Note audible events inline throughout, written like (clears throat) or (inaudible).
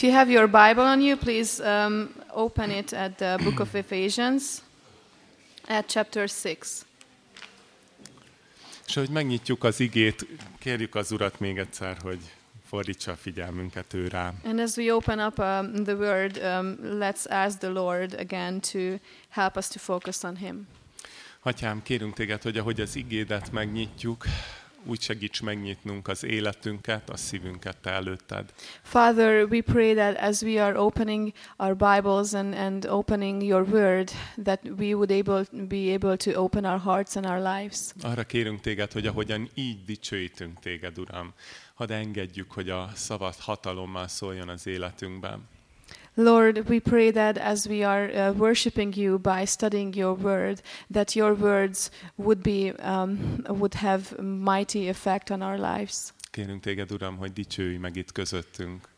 If you have your Bible on you, please um, open it at the book of (clears throat) Ephesians, at chapter 6. És hogy megnyitjuk az igét, kérjük az Urat még egyszer, hogy fordítsa a figyelmünket ő rá. And as we open up um, the word, um, let's ask the Lord again to help us to focus on Him. Atyám, kérünk téged, hogy ahogy az igédet megnyitjuk, úgy segíts megnyitnunk az életünket, a szívünket te előtted. Father, we pray that as we are opening our Bibles and, and opening your word, that we would able, be able to open our hearts and our lives. Arra kérünk téged, hogy ahogyan így dicsőítünk téged, Uram, hadd engedjük, hogy a szavad hatalommal szóljon az életünkben. Lord, we pray that as we are uh, worshiping you by studying your word, that your words would be um, would have mighty effect on our lives. Kérünk téged, Uram, hogy dicsőj meg itt közöttünk.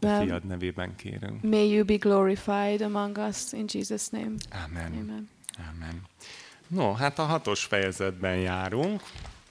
A fiad nevében kérünk. May you be glorified among us in Jesus' name. Amen. Amen. Amen. No, hát a hatos fejezetben járunk.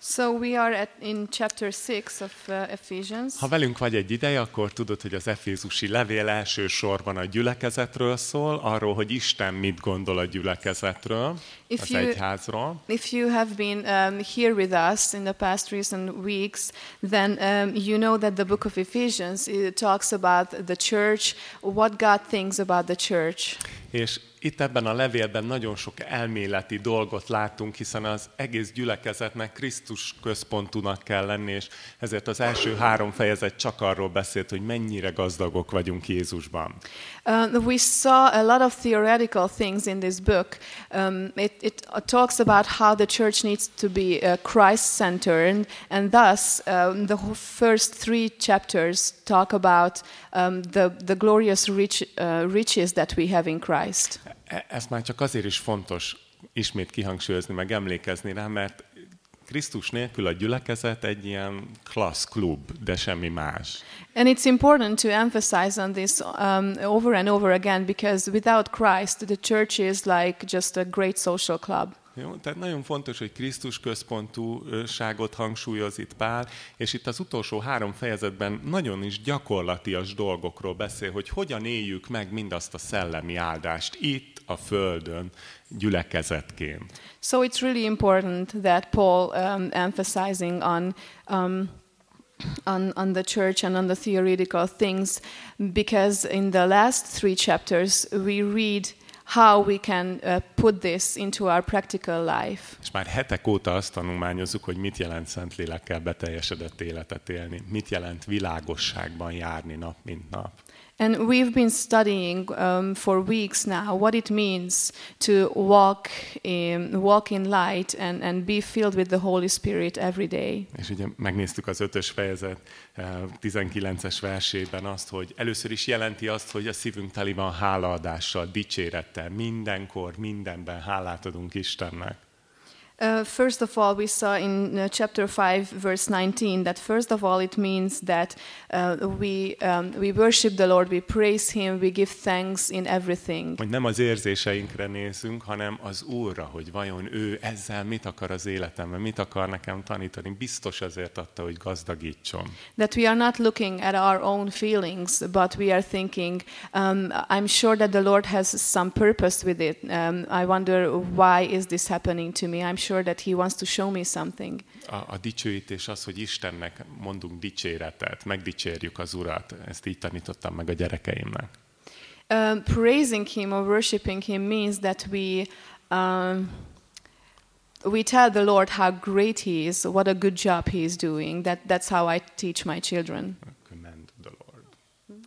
So we are at, in chapter 6 of uh, Ephesians. Ha velünk vagy egy ideje, akkor tudod, hogy az Efézusi levél elsősorban a gyülekezetről szól, arról, hogy Isten mit gondol a gyülekezetről, If az you- egyházról. If you have been um, here with us in the past recent weeks, then um, you know that the book of Ephesians talks about the church, what God thinks about the church. És itt ebben a levélben nagyon sok elméleti dolgot látunk, hiszen az egész gyülekezetnek Krisztus központúnak kell lenni, és ezért az első három fejezet csak arról beszélt, hogy mennyire gazdagok vagyunk Jézusban. Uh, we saw a lot of theoretical things in this book. Um, it, it talks about how the church needs to be uh, Christ centered, and thus um, the first three chapters talk about um, the, the glorious rich, uh, riches that we have in Christ. E- Ez már csak azért is fontos ismét kihangsúlyozni, meg emlékezni rá, mert Krisztus nélkül a gyülekezet egy ilyen klassz klub, de semmi más. And it's important to emphasize on this um, over and over again because without Christ, the church is like just a great social club. Jó? Tehát nagyon fontos, hogy Krisztus központúságot hangsúlyoz itt Pál, és itt az utolsó három fejezetben nagyon is gyakorlatias dolgokról beszél, hogy hogyan éljük meg mindazt a szellemi áldást itt, a Földön, gyülekezetként. So it's really important that Paul um, emphasizing on. Um, on, on the church and on the theoretical things, because in the last three chapters we read how we can uh, put this into our practical life. És már hetek óta azt tanulmányozzuk, hogy mit jelent Szentlélekkel beteljesedett életet élni, mit jelent világosságban járni nap, mint nap. And we've been studying um, for weeks now what it means to walk in, walk in light and, and be filled with the Holy Spirit every day. És ugye megnéztük az ötös fejezet eh, 19-es versében azt, hogy először is jelenti azt, hogy a szívünk teli van hálaadással, dicsérettel, mindenkor, mindenben hálát adunk Istennek. Uh, first of all, we saw in uh, chapter 5, verse 19, that first of all it means that uh, we, um, we worship the Lord, we praise Him, we give thanks in everything. Hogy nem az érzéseinkre nézünk, hanem az Úrra, hogy vajon ő ezzel mit akar az életemben, mit akar nekem tanítani. Biztos azért adta, hogy gazdagítson. That we are not looking at our own feelings, but we are thinking, um, I'm sure that the Lord has some purpose with it. Um, I wonder why is this happening to me? I'm sure that He wants to show me something. A, a dicsőítés az, hogy Istennek mondunk dicséretet, megdicsérjük az Urat. Ezt így tanítottam meg a gyerekeimnek. Um, praising Him or worshiping Him means that we. Um, we tell the Lord how great He is, what a good job He is doing. That, that's how I teach my children. Command the Lord.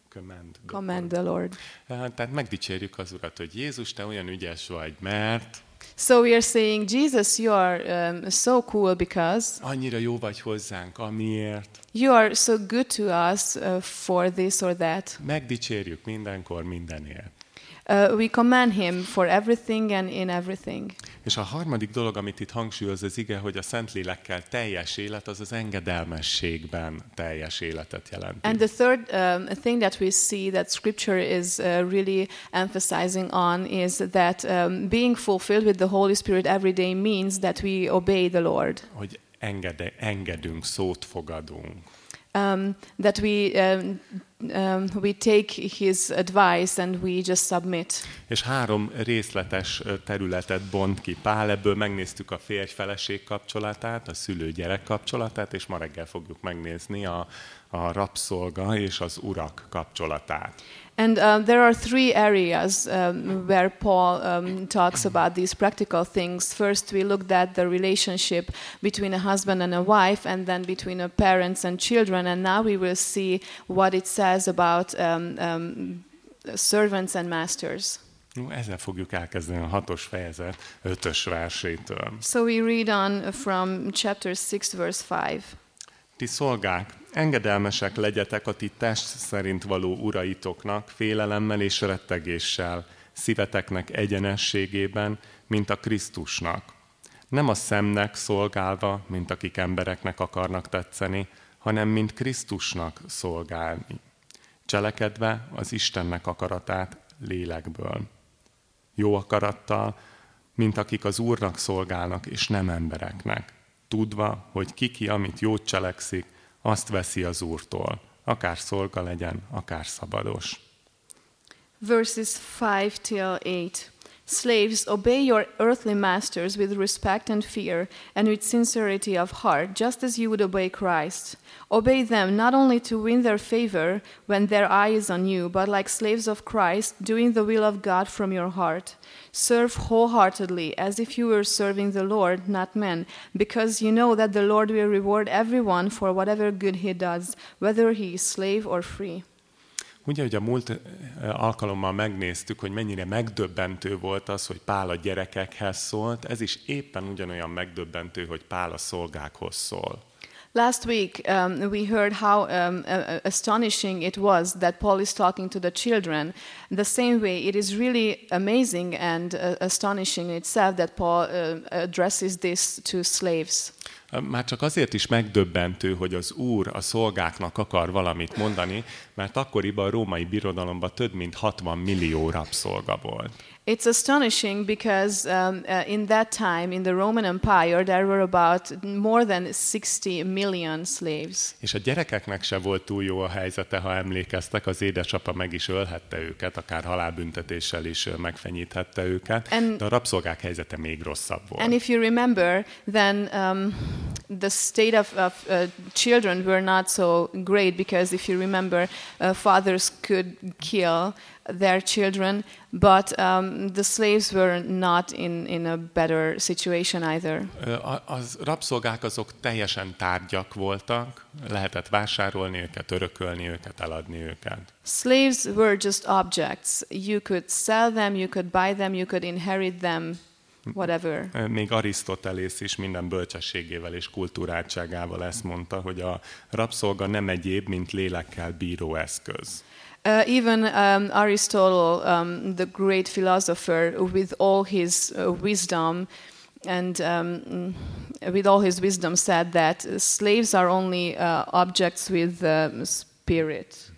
Command the Commend the Lord. Lord. Tehát megdicsérjük az Urat, hogy Jézus, te olyan ügyes vagy, mert So we are saying, Jesus, you are um, so cool because annyira jó vagy hozzánk, amiért. you are so good to us uh, for this or that. Megdicsérjük mindenkor, mindenért. Uh, we commend Him for everything and in everything. És a harmadik dolog, amit itt hangsúlyoz az ige, hogy a Szentlélekkel teljes élet, az az engedelmességben teljes életet jelenti. And the third um, thing that we see that Scripture is uh, really emphasizing on is that um, being fulfilled with the Holy Spirit every day means that we obey the Lord. Hogy engede, engedünk, szót fogadunk. Um, that we um, um, we take his advice and we just submit. És három részletes területet bont ki Pál, ebből megnéztük a férj-feleség kapcsolatát, a szülő-gyerek kapcsolatát, és ma reggel fogjuk megnézni a, a rabszolga és az urak kapcsolatát. And uh, there are three areas um, where Paul um, talks about these practical things. First, we looked at the relationship between a husband and a wife, and then between a parents and children. And now we will see what it says about um, um, servants and masters. No, ezzel fogjuk elkezdeni a hatos fejezet ötös versétől. So we read on from chapter 6, verse 5. Ti szolgák, engedelmesek legyetek a ti test szerint való uraitoknak, félelemmel és rettegéssel, szíveteknek egyenességében, mint a Krisztusnak. Nem a szemnek szolgálva, mint akik embereknek akarnak tetszeni, hanem mint Krisztusnak szolgálni. Cselekedve az Istennek akaratát lélekből. Jó akarattal, mint akik az Úrnak szolgálnak, és nem embereknek. Tudva, hogy ki-ki, amit jót cselekszik, azt veszi az Úrtól, akár szolga legyen, akár szabados. verses 5 till 8. Slaves, obey your earthly masters with respect and fear, and with sincerity of heart, just as you would obey Christ. Obey them not only to win their favor when their eye is on you, but like slaves of Christ, doing the will of God from your heart. Serve wholeheartedly, as if you were serving the Lord, not men, because you know that the Lord will reward everyone for whatever good he does, whether he is slave or free. Ugye, hogy a múlt eh, alkalommal megnéztük, hogy mennyire megdöbbentő volt az, hogy Pál a gyerekekhez szólt, ez is éppen ugyanolyan megdöbbentő, hogy Pál a szolgákhoz szól. Last week, um, we heard how um, uh, astonishing it was that Paul is talking to the children. The same way, it is really amazing and uh, astonishing in itself that Paul uh, addresses this to slaves. Már csak azért is megdöbbentő, hogy az Úr a szolgáknak akar valamit mondani, mert akkoriban a római birodalomban több mint 60 millió rabszolga volt. It's astonishing because um, uh, in that time, in the Roman Empire, there were about more than 60 million slaves. És a gyerekeknek se volt túl jó a helyzete, ha emlékeztek, az édesapa meg is ölhette őket, akár halálbüntetéssel is megfenyíthette őket, And- de a rabszolgák helyzete még rosszabb volt. And if you remember, then um, the state of, of uh, children were not so great because if you remember, uh, fathers could kill their children, but um, the slaves were not in, in a better situation either. A- Az rabszolgák azok teljesen tárgyak voltak, lehetett vásárolni őket, örökölni őket, eladni őket. Slaves were just objects. You could sell them, you could buy them, you could inherit them, whatever. Még Arisztotelész is minden bölcsességével és kultúráltságával ezt mondta, hogy a rabszolga nem egyéb, mint lélekkel bíró eszköz. Uh, even um, Aristotle, um, the great philosopher, with all his uh, wisdom and um, with all his wisdom, said that slaves are only uh, objects with um, spirit.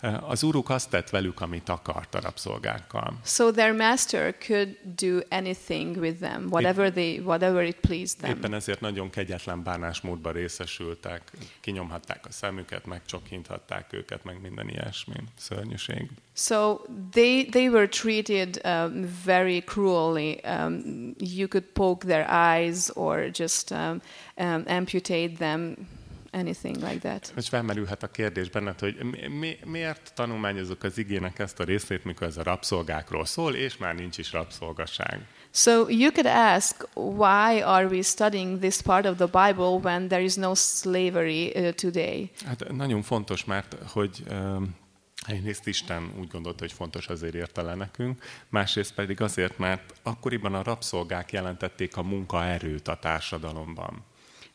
Ö, Az úruk azt tett velük, amit akart a rabszolgákkal. So their master could do anything with them, whatever they, whatever it pleased them. Éppen ezért nagyon kegyetlen bánásmódban részesültek, kinyomhatták a szemüket, megcsokinthatták őket, meg minden ilyesmi. Szörnyűség. So they they were treated um, very cruelly. Um, you could poke their eyes or just um, um, amputate them, anything like that. És felmerülhet a kérdés benned, hogy mi, mi, miért tanulmányozok az igének ezt a részét, mikor ez a rabszolgákról szól, és már nincs is rabszolgaság. So you could ask, why are we studying this part of the Bible when there is no slavery uh, today? Hát nagyon fontos, mert hogy um, egyrészt Isten úgy gondolta, hogy fontos azért érte le nekünk, másrészt pedig azért, mert akkoriban a rabszolgák jelentették a munkaerőt a társadalomban.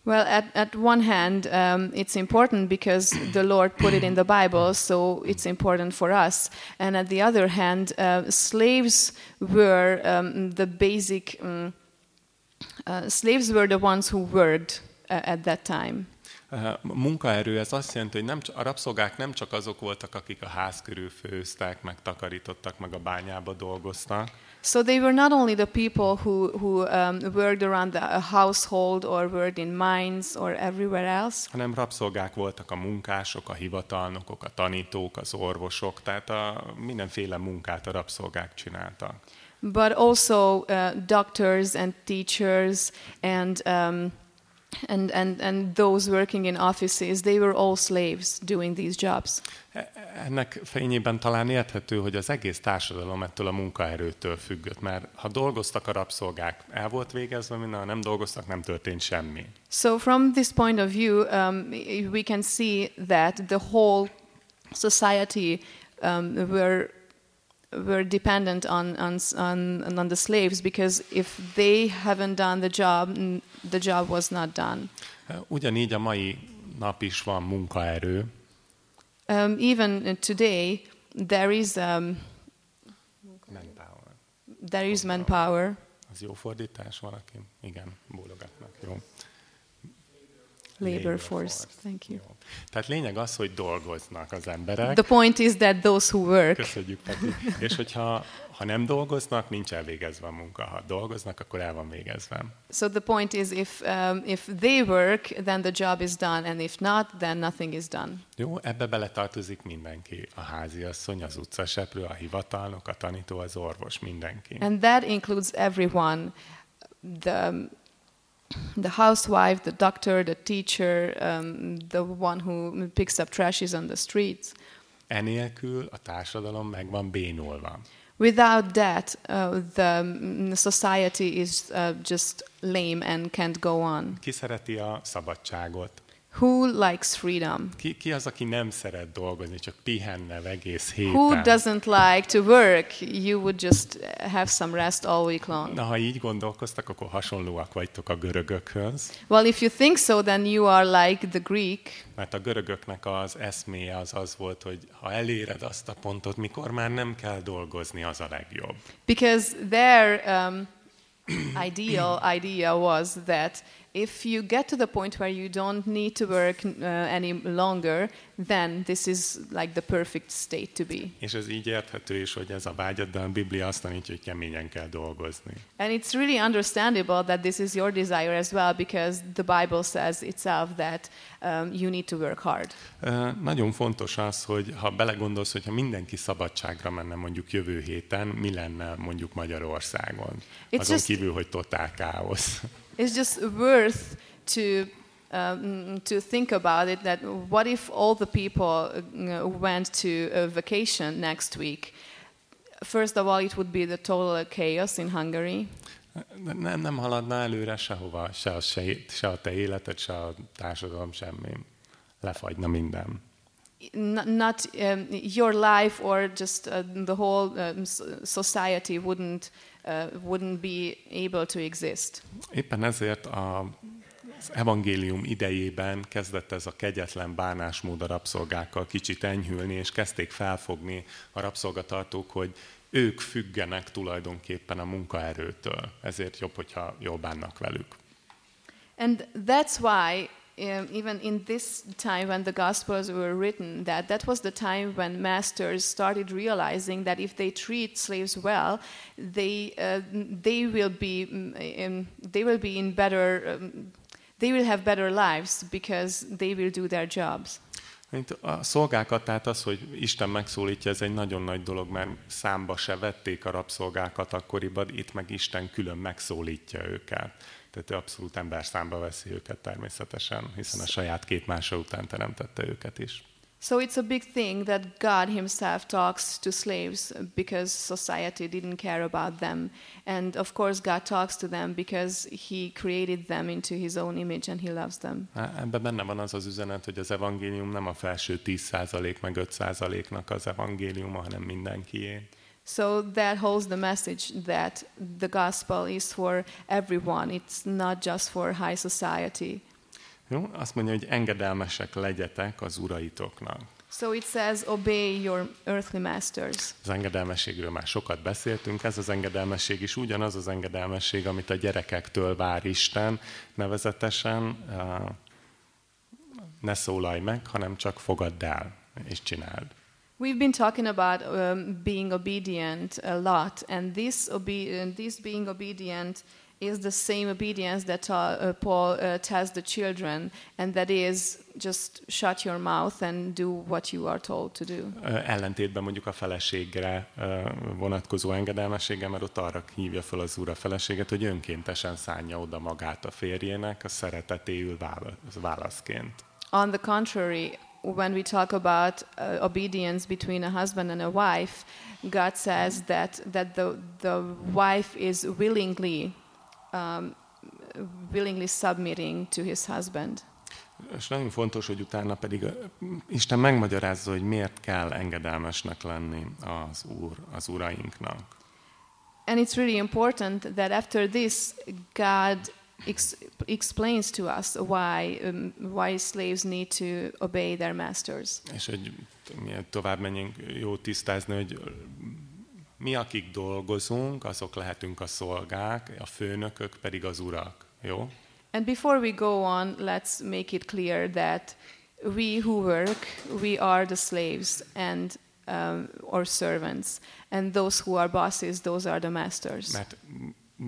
Well, at, at one hand, um, it's important because the Lord put it in the Bible, so it's important for us. And at the other hand, uh, slaves were um, the basic, um, uh, slaves were the ones who worked uh, at that time. Uh, Munkaerő, ez azt jelenti, hogy nem, a rabszolgák nem csak azok voltak, akik a ház körül főztek, meg takarítottak, meg a bányába dolgoztak, So they were not only the people who, who um, worked around the household or worked in mines or everywhere else, hanem rabszolgák voltak a munkások, a hivatalnokok, a tanítók, az orvosok, tehát a mindenféle munkát a rabszolgák csináltak. but also uh, doctors and teachers and, um, and, and, and those working in offices. They were all slaves doing these jobs. Ennek fényében talán érthető, hogy az egész társadalom ettől a munkaerőtől függött, mert ha dolgoztak a rabszolgák, el volt végezve minden, ha nem dolgoztak, nem történt semmi. So, from this point of view, um, we can see that the whole society um, were were dependent on, on on on the slaves because if they haven't done the job, the job was not done. Ugyanígy a mai nap is van munkaerő, Um, even today, there is um, manpower. there is manpower, Az jó fordítás valaki? Igen, bólogatnak. Labor force. Thank you. Jó. Tehát lényeg az, hogy dolgoznak az emberek. The point is that those who work, Köszönjük, Peti. És hogyha ha nem dolgoznak, nincs elvégezve a munka. Ha dolgoznak, akkor el van végezve. so the point is if um, if they work, then the job is done, and if not, then nothing is done. Jó, ebbe beletartozik mindenki. A háziasszony, az utcaseprő, a hivatalnok, a tanító, az orvos, mindenki. And that includes everyone the, the housewife, the doctor, the teacher, um, the one who picks up trashes on the streets. Enélkül a társadalom meg van bénulva. Without that, uh, the mm, society is uh, just lame and can't go on. Ki szereti a szabadságot? Who likes freedom? Ki, ki az, aki nem szeret dolgozni, csak pihenne egész Who héten? doesn't like to work? You would just have some rest all week long. Na, ha így gondolkoztak, akkor hasonlóak vagytok a görögökhöz, Well, if you think so, then you are like the Greek. mert a görögöknek az eszméje az az volt, hogy ha eléred azt a pontot, mikor már nem kell dolgozni, az a legjobb. Because their um, (clears throat) ideal idea was that if you get to the point where you don't need to work uh, any longer, then this is like the perfect state to be. És ez így érthető is, hogy ez a vágyad, de a Biblia azt tanítja, hogy keményen kell dolgozni. And it's really understandable that this is your desire as well, because the Bible says itself that um, you need to work hard. Ö, Nagyon fontos az, hogy ha belegondolsz, hogyha mindenki szabadságra menne mondjuk jövő héten, mi lenne mondjuk Magyarországon? It's Azon just- kívül, hogy totál káosz. It's just worth to um, to think about it. That what if all the people uh, went to a vacation next week? First of all, it would be the total chaos in Hungary. Nem, nem haladna előre sehova, se a, se, se a te életed, se a társadalom, semmi. Lefagyna minden. Not, not um, your life or just uh, the whole um, society wouldn't uh, wouldn't be able to exist. Éppen ezért a, az evangélium idejében kezdett ez a kegyetlen bánásmód a rabszolgákkal kicsit enyhülni, és kezdték felfogni a rabszolgatartók, hogy ők függenek tulajdonképpen a munkaerőtől. Ezért jobb, hogyha jól bánnak velük. And that's why, um, even in this time when the Gospels were written, that that was the time when masters started realizing that if they treat slaves well, they uh, they will be mm, um, they will be in better. Um, they will have better lives because they will do their jobs. Mint a szolgákat, tehát az, hogy Isten megszólítja, ez egy nagyon nagy dolog, mert számba se vették a rabszolgákat akkoriban, itt meg Isten külön megszólítja őket. Tehát ő abszolút ember számba veszi őket természetesen, hiszen a saját képmása után teremtette őket is. So it's a big thing that God Himself talks to slaves because society didn't care about them. And of course, God talks to them because He created them into His own image and He loves them. Ebben benne van az az üzenet, hogy az evangélium nem a felső 10% meg 5%-nak az evangéliuma, hanem mindenkié. So that holds the message that the gospel is for everyone, it's not just for high society. Jó? Azt mondja, hogy engedelmesek legyetek az uraitoknak. So it says, Obey your earthly masters. Az engedelmességről már sokat beszéltünk, ez az engedelmesség is ugyanaz az engedelmesség, amit a gyerekektől vár Isten, nevezetesen uh, ne szólalj meg, hanem csak fogadd el és csináld. We've been talking about um, being obedient a lot, and this, obe- uh, this being obedient is the same obedience that uh, uh, Paul uh, tells the children, and that is just shut your mouth and do what you are told to do. Ellentétben mondjuk a feleségre vonatkozó engedelmessége, mert ott arra hívja fel az úr a feleséget, hogy önkéntesen szánja oda magát a férjének, a szeretetéül válaszként. On the contrary, when we talk about uh, obedience between a husband and a wife, God says that, that the, the wife is willingly, um, willingly submitting to his husband. És nagyon fontos, hogy utána pedig Isten megmagyarázza, hogy miért kell engedelmesnek lenni az úr, az urainknak. And it's really important that after this, God ex- explains to us why, um, why slaves need to obey their masters. És hogy tovább menjünk, jó tisztázni, hogy mi, akik dolgozunk, azok lehetünk a szolgák, a főnökök pedig az urak. Jó? And before we go on, let's make it clear that we who work, we are the slaves and um, or servants, and those who are bosses, those are the masters. Mert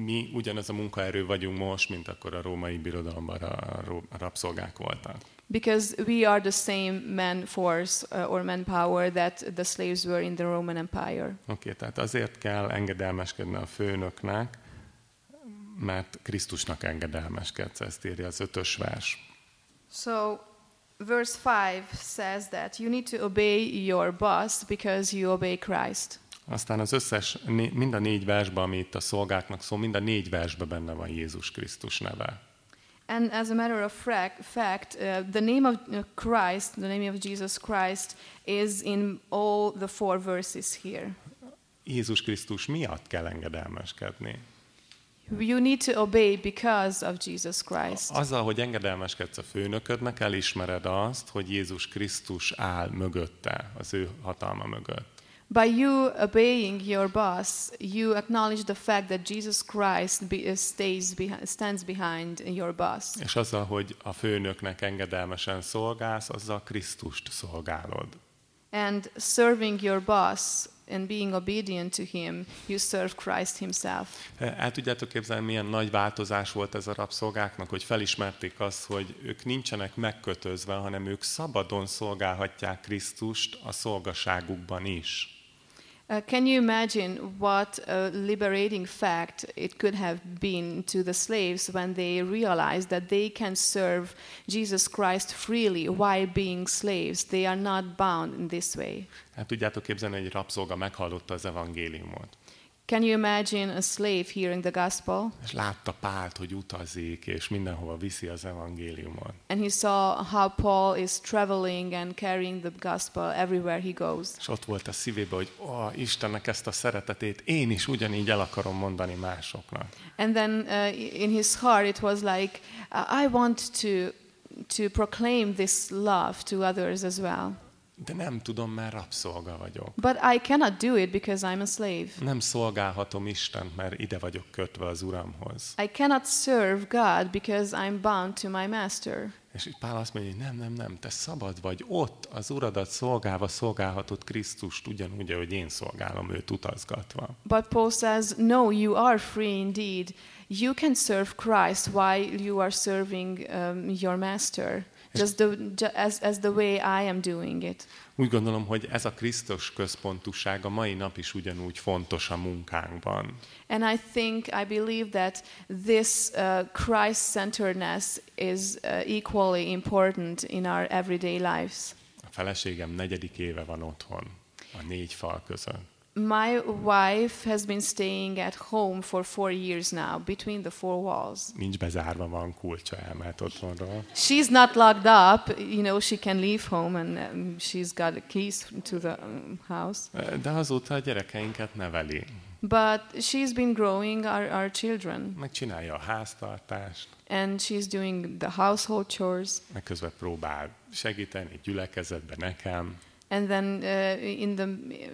mi ugyanaz a munkaerő vagyunk most, mint akkor a római birodalomban a, rabszolgák voltak. Because we are the same man force uh, or manpower that the slaves were in the Roman Empire. Oké, okay, tehát azért kell engedelmeskedni a főnöknek, mert Krisztusnak engedelmeskedsz, ezt írja az ötös vers. So, verse 5 says that you need to obey your boss because you obey Christ. Aztán az összes, mind a négy versben, ami itt a szolgáknak szól, mind a négy versben benne van Jézus Krisztus neve. And as a matter of fact, uh, the name of uh, Christ, the name of Jesus Christ, is in all the four verses here. Jézus Krisztus miatt kell engedelmeskedni. You need to obey because of Jesus Christ. Azzal, hogy engedelmeskedsz a főnöködnek, elismered azt, hogy Jézus Krisztus áll mögötte, az ő hatalma mögött. By you obeying your boss, you acknowledge the fact that Jesus Christ be, uh, stays behi- stands behind your boss. És azzal, hogy a főnöknek engedelmesen szolgálsz, azzal Krisztust szolgálod. And serving your boss and being obedient to him, you serve Christ himself. El tudjátok képzelni, milyen nagy változás volt ez a rabszolgáknak, hogy felismerték azt, hogy ők nincsenek megkötözve, hanem ők szabadon szolgálhatják Krisztust a szolgaságukban is. Uh, can you imagine what a liberating fact it could have been to the slaves when they realized that they can serve Jesus Christ freely while being slaves? They are not bound in this way. Hát tudjátok képzelni, hogy egy rabszolga meghallotta az evangéliumot, Can you imagine a slave hearing the gospel és látta Pált, hogy utazik, és mindenhova viszi az evangéliumot. and he saw how Paul is traveling and carrying the gospel everywhere he goes? És ott volt a szívében, hogy ó, Istennek ezt a szeretetét én is ugyanígy el akarom mondani másoknak. And then uh, in his heart it was like, I want to, to proclaim this love to others as well. De nem tudom, mert rabszolga vagyok. But I cannot do it because I'm a slave. Nem szolgálhatom Istent, mert ide vagyok kötve az Uramhoz. I cannot serve God because I'm bound to my master. És itt Pál azt mondja, hogy nem, nem, nem, te szabad vagy, ott az Uradat szolgálva szolgálhatod Krisztust ugyanúgy, ahogy én szolgálom őt utazgatva. But Paul says, No, you are free indeed. You can serve Christ while you are serving um, your master, just the, as, as the way I am doing it. Úgy gondolom, hogy ez a Krisztus központúság a mai nap is ugyanúgy fontos a munkánkban. And I think, I believe that this uh, Christ centeredness is uh, equally important in our everyday lives. A feleségem negyedik éve van otthon, a négy fal között. My wife has been staying at home for four years now, between the four walls. Nincs bezárva, van kulcsa, elment otthonról. She's not locked up. You know, she can leave home and um, she's got the keys to the um, house. De azóta a gyerekeinket neveli. But she's been growing our, our children Megcsinálja a háztartást, and she's doing the household chores. meg közben próbál segíteni gyülekezetbe nekem. And then uh, in, the,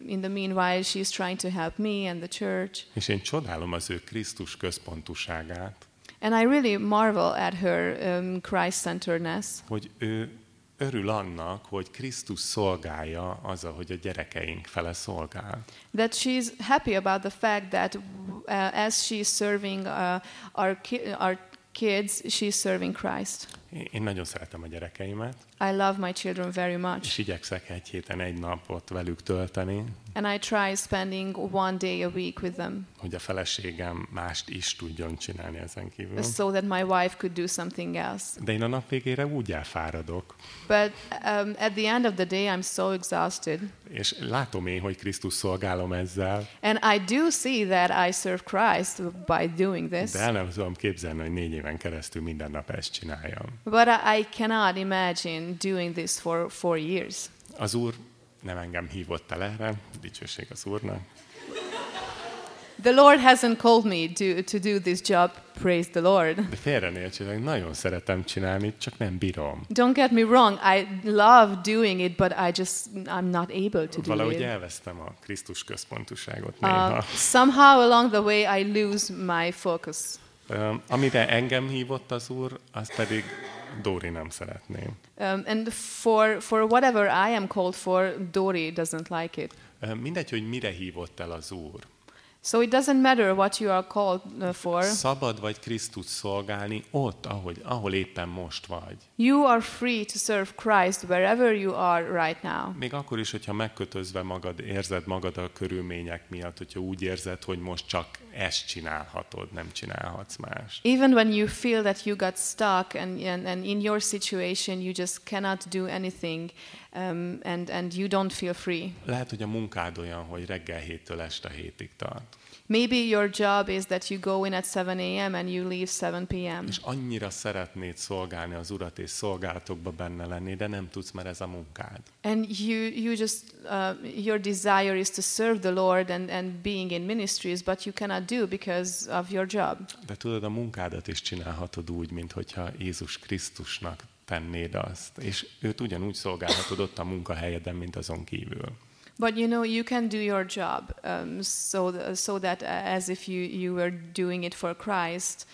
in the meanwhile, she's trying to help me and the church. És én csodálom az ő Krisztus központúságát, And I really marvel at her um, Christ centeredness hogy ő örül annak, hogy Krisztus szolgálja az, hogy a gyerekeink fele szolgál. That she's happy about the fact that uh, as she's serving uh, our, ki- our kids, she's serving Christ. Én- nagyon szeretem a gyerekeimet, I love my children very much. és igyekszek egy héten egy napot velük tölteni, And I try spending one day a week with them hogy a feleségem mást is tudjon csinálni ezen kívül. so that my wife could do something else. De én a nap végére úgy elfáradok, But um, at the end of the day, I'm so exhausted. és látom én, hogy Krisztus szolgálom ezzel, And I do see that I serve Christ by doing this. de el nem tudom képzelni, hogy négy éven keresztül minden nap ezt csináljam. But I cannot imagine doing this for four years. Az Úr nem engem hívott el erre, dicsőség az Úrnak, The Lord hasn't called me to, to do this job, praise the Lord. de félre ne értsétek, nagyon szeretem csinálni, csak nem bírom. Don't get me wrong, I love doing it, but I just, I'm not able to do Valahogy it. elvesztem a Krisztus központuságot néha. Uh, somehow along the way, I lose my focus. Um, amire engem hívott az Úr, azt pedig Dóri nem szeretném. Um, and for, for whatever I am called for, Dori doesn't like it. Um, mindegy, hogy mire hívott el az Úr. So it doesn't matter what you are called uh, for. Szabad vagy Krisztus szolgálni ott, ahogy, ahol éppen most vagy. You are free to serve Christ wherever you are right now. Még akkor is, hogyha megkötözve magad, érzed magad a körülmények miatt, hogyha úgy érzed, hogy most csak ezt csinálhatod, nem csinálhatsz más. Even when you feel that you got stuck and, and, and in your situation you just cannot do anything um, and, and you don't feel free. Lehet, hogy a munkád olyan, hogy reggel héttől este hétig tart. Maybe your job is that you go in at 7 a.m. and you leave 7 p.m. És annyira szeretnéd szolgálni az Urat és szolgálatokba benne lenni, de nem tudsz, mert ez a munkád. And you, you just, uh, your desire is to serve the Lord and, and being in ministries, but you cannot do because of your job. De tudod, a munkádat is csinálhatod úgy, mint hogyha Jézus Krisztusnak tennéd azt. És őt ugyanúgy szolgálhatod ott a munkahelyeden, mint azon kívül. But you know, you can do your job um, so, th- so that as if you, you were doing it for Christ.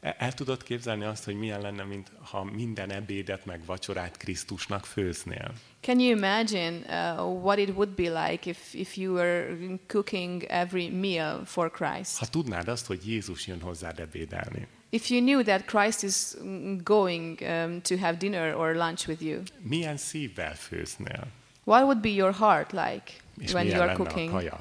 El, el tudod képzelni azt, hogy milyen lenne, mint ha minden ebédet meg vacsorát Krisztusnak főznél? Can you imagine uh, what it would be like if, if you were cooking every meal for Christ? Ha tudnád azt, hogy Jézus jön hozzád ebédelni, If you knew that Christ is mm, going um, to have dinner or lunch with you, milyen szívvel főznél? what would be your heart like És when you are cooking?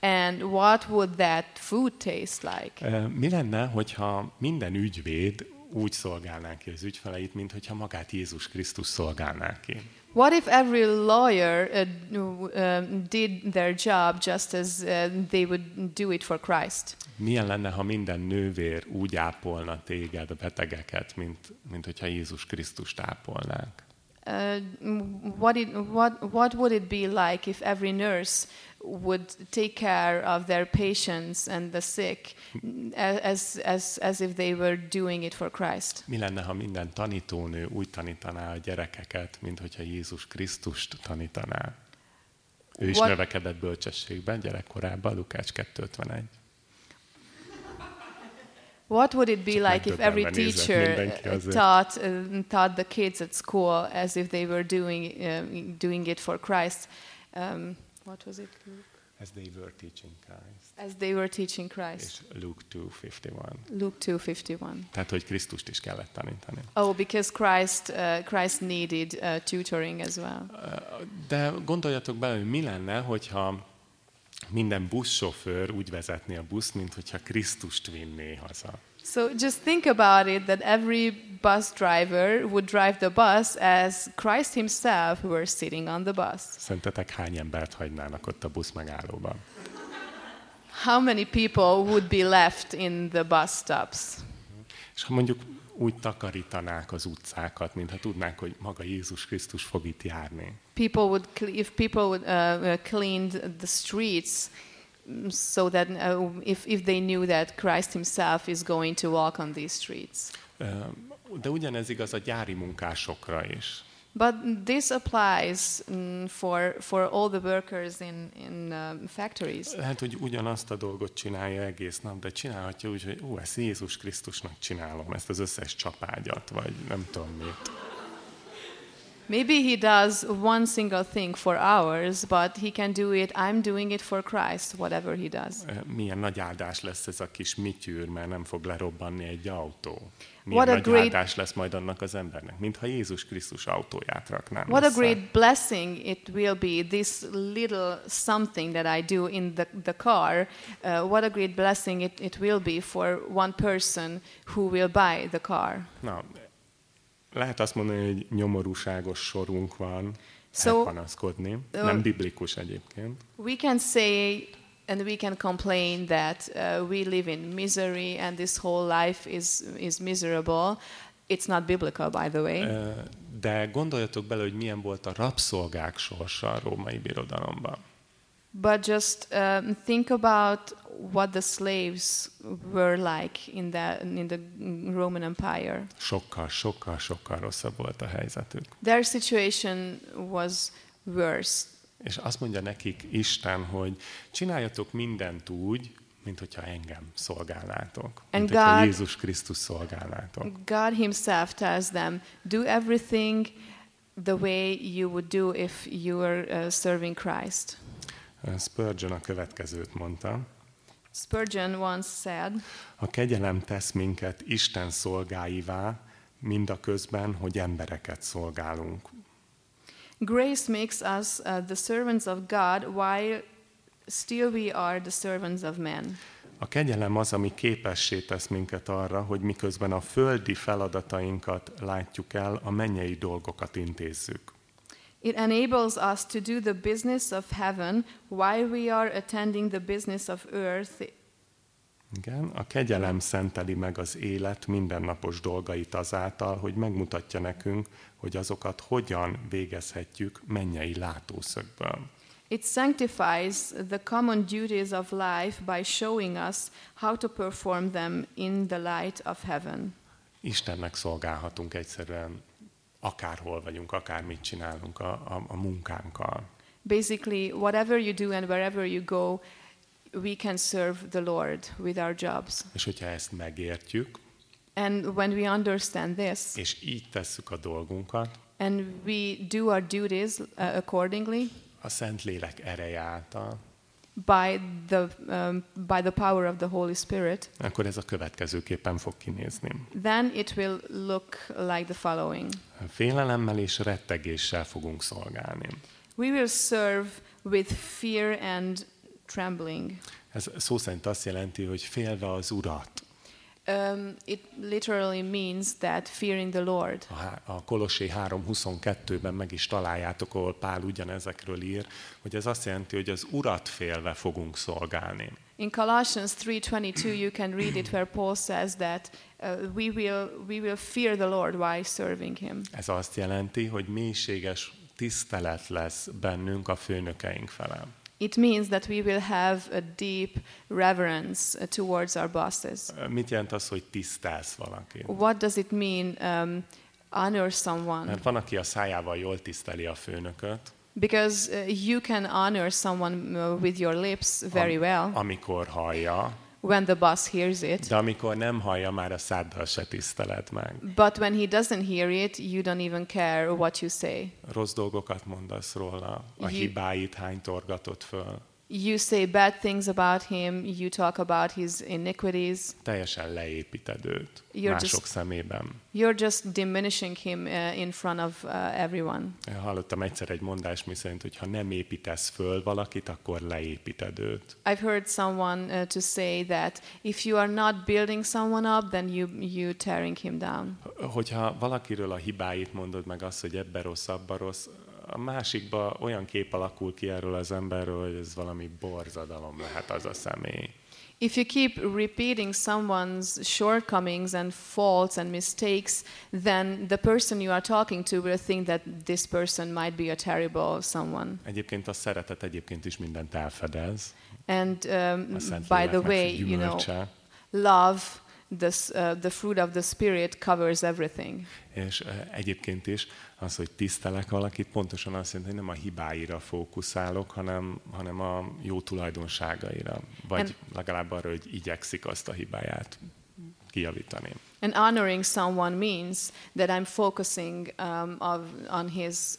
And what would that food taste like? Ö, Mi lenne, hogyha minden ügyvéd úgy szolgálná ki az ügyfeleit, mint hogyha magát Jézus Krisztus szolgálná ki? What if every lawyer uh, um, did their job just as uh, they would do it for Christ? Milyen lenne, ha minden nővér úgy ápolna téged, a betegeket, mint, mint hogyha Jézus Krisztust ápolnák? Uh, what, it, what, what would it be like if every nurse would take care of their patients and the sick as, as, as if they were doing it for Christ? Mi lenne, ha minden tanítónő úgy tanítaná a gyerekeket, mint hogyha Jézus Krisztust tanítaná? Ő is What- növekedett bölcsességben gyerekkorában, Lukács 2.51. What would it be like if every teacher uh, taught, uh, taught the kids at school as if they were doing, uh, doing it for Christ? Um, what was it? As they were teaching Christ. As they were teaching Christ. És Luke 2.51. Luke 2:51. Tehát, hogy Krisztust is kellett tanítani. Oh, because Christ uh, Christ needed uh, tutoring as well. De gondoljatok bele, hogy mi lenne, hogyha minden buszsofőr úgy vezetné a buszt, mint hogyha Krisztust vinné haza. So just think about it that every bus driver would drive the bus as Christ himself were sitting on the bus. Szerintetek hány embert hagynának ott a busz megállóban? How many people would be left in the bus stops? És ha mondjuk úgy takarítanák az utcákat, mintha tudnánk, hogy maga Jézus Krisztus fog itt járni. People would if people would uh, uh, cleaned the streets so that uh, if if they knew that Christ himself is going to walk on these streets. De ugyanez igaz a gyári munkásokra is. But this applies mm, for, for all the workers in, in um, factories. Lehet, hogy ugyanazt a dolgot csinálja egész nap, de csinálhatja úgy, hogy ó, ezt Jézus Krisztusnak csinálom, ezt az összes csapágyat, vagy nem tudom mit. Maybe he does one single thing for hours, but he can do it. I'm doing it for Christ, whatever he does. Milyen nagy áldás lesz ez a kis mityűr, mert nem fog lerobbanni egy autó. Milyen What a great- áldás lesz majd annak az embernek, mintha Jézus Krisztus autóját raknám What a össze. great blessing it will be, this little something that I do in the, the car. Uh, what a great blessing it, it will be for one person who will buy the car. Na, lehet azt mondani, hogy nyomorúságos sorunk van, So- panaszkodni. Uh, Nem biblikus egyébként. We can say and we can complain that uh, we live in misery and this whole life is, is miserable. It's not biblical, by the way. Ö, De gondoljatok bele, hogy milyen volt a rabszolgák sorsa a római birodalomban. But just um, think about what the slaves were like in the, in the Roman Empire. Sokkal, sokkal, sokkal rosszabb volt a helyzetük. Their situation was worse. És azt mondja nekik Isten, hogy csináljatok mindent úgy, mint hogyha engem szolgálnátok. And Mint hogyha God- Jézus Krisztus szolgálnátok. God Himself tells them, do everything the way you would do if you were uh, serving Christ. Spurgeon a következőt mondta. Spurgeon once said, A kegyelem tesz minket Isten szolgáivá, mindaközben, hogy embereket szolgálunk. Grace makes us uh, the servants of God while still we are the servants of men. A kegyelem az, ami képessé tesz minket arra, hogy miközben a földi feladatainkat látjuk el, a mennyei dolgokat intézzük. It enables us to do the business of heaven while we are attending the business of earth. Igen, a kegyelem szenteli meg az élet mindennapos dolgait azáltal, hogy megmutatja nekünk, hogy azokat hogyan végezhetjük mennyei látószögből. It sanctifies the common duties of life by showing us how to perform them in the light of heaven. Istennek szolgálhatunk egyszerűen akárhol vagyunk, akármit csinálunk a, a, a munkánkkal. Basically, whatever you do and wherever you go, we can serve the Lord with our jobs. És hogyha ezt megértjük, And when we understand this és így tesszük a dolgunkat, and we do our duties uh, accordingly a Szentlélek ereje által, by the, um, by the power of the Holy Spirit, akkor ez a következőképpen fog kinézni. then it will look like the following Félelemmel és rettegéssel fogunk szolgálni. We will serve with fear and trembling. Ez szó szerint azt jelenti, hogy félve az Urat. Um, it literally means that fearing the Lord. A, a Kolossé 3.22-ben meg is találjátok, ahol Pál ugyanezekről ír, hogy ez azt jelenti, hogy az Urat félve fogunk szolgálni. In Colossians 3:22 you can read it where Paul says that uh, we will we will fear the Lord while serving him. Ez azt jelenti, hogy mélységes tisztelet lesz bennünk a főnökeink felé. It means that we will have a deep reverence uh, towards our bosses. Mit jelent az, hogy tisztelsz valakit? What does it mean um, honor someone? Mert van, aki a szájával jól tiszteli a főnököt, Because uh, you can honor someone uh, with your lips very well amikor hallja, when the boss hears it. de amikor nem hallja, már a száddal se tiszteled meg. But when he doesn't hear it, you don't even care what you say. Rossz dolgokat mondasz róla, a Yi- hibáit hány torgatod föl. You say bad things about him, you talk about his iniquities, Teljesen leépíted őt You're mások just- szemében. you're just diminishing him uh, in front of uh, everyone. Hallottam egyszer egy mondás, mi szerint, hogy ha nem építesz föl valakit, akkor leépíted őt. I've heard someone uh, to say that if you are not building someone up, then you you tearing him down. Hogyha valakiről a hibáit mondod meg azt, hogy ebbe rossz, abba rossz, a másikba olyan kép alakul ki erről az emberről, hogy ez valami borzadalom lehet az a személy. If you keep repeating someone's shortcomings and faults and mistakes, then the person you are talking to will think that this person might be a terrible someone. Egyébként a szeretet egyébként is mindent elfedez. And um, by the way, you know, love, the, uh, the fruit of the Spirit covers everything. És eh, egyébként is az, hogy tisztelek valakit, pontosan azt jelenti, hogy nem a hibáira fókuszálok, hanem, hanem a jó tulajdonságaira. Vagy And- legalább arra, hogy igyekszik azt a hibáját kijavítani. And honoring someone means that I'm focusing um, of, on his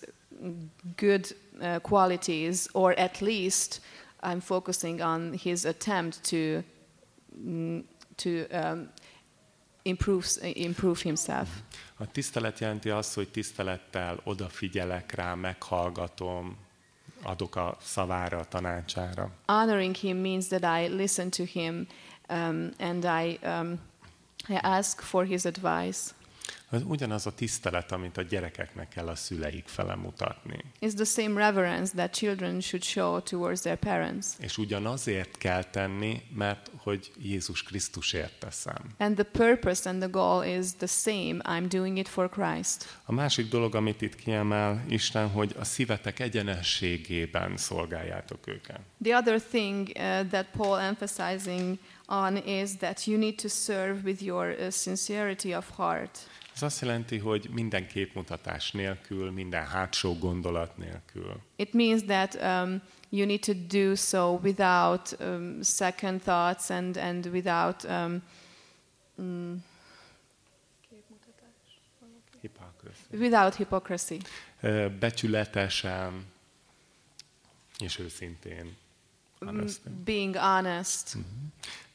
good uh, qualities, or at least I'm focusing on his attempt to mm, to um, improve improve himself. A tisztelet jelenti azt, hogy tisztelettel odafigyelek rá, meghallgatom, adok a szavára, a tanácsára. Honoring him means that I listen to him um, and I, um, I ask for his advice. Az ugyanaz a tisztelet, amit a gyerekeknek kell a szüleik fele mutatni. It's the same reverence that children should show towards their parents. És ugyanazért kell tenni, mert hogy Jézus Krisztusért teszem. And the purpose and the goal is the same. I'm doing it for Christ. A másik dolog, amit itt kiemel Isten, hogy a szívetek egyenességében szolgáljátok őket. The other thing uh, that Paul emphasizing on is that you need to serve with your uh, sincerity of heart. Ez azt jelenti, hogy minden képmutatás nélkül, minden hátsó gondolat nélkül. It means that um, you need to do so without um, second thoughts and, and without um, mm, Hipokriszi. without hypocrisy. Ö, Becsületesen és őszintén. Honestly. Being honest.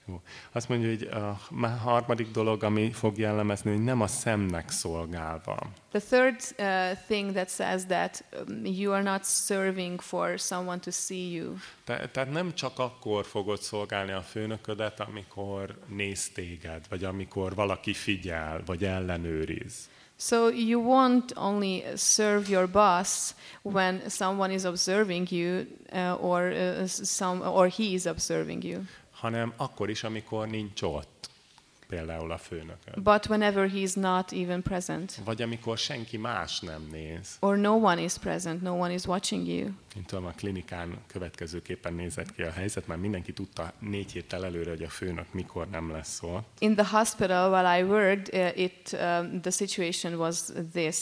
Jó. Azt mondja, hogy a harmadik dolog, ami fog jellemezni, hogy nem a szemnek szolgálva. The third uh, thing that says that um, you are not serving for someone to see you. Te, tehát nem csak akkor fogod szolgálni a főnöködet, amikor néz téged, vagy amikor valaki figyel, vagy ellenőriz. So you won't only serve your boss when someone is observing you uh, or uh, some or he is observing you, hanem akkor is, amikor nincs ott, például a főnököd. but whenever he is not even present Vagy amikor senki más nem néz. or no one is present, no one is watching you. Én tudom, a klinikán következőképpen nézett ki a helyzet, mert mindenki tudta négy héttel előre, hogy a főnök mikor nem lesz ott. In the hospital while I worked, uh, it um, the situation was this.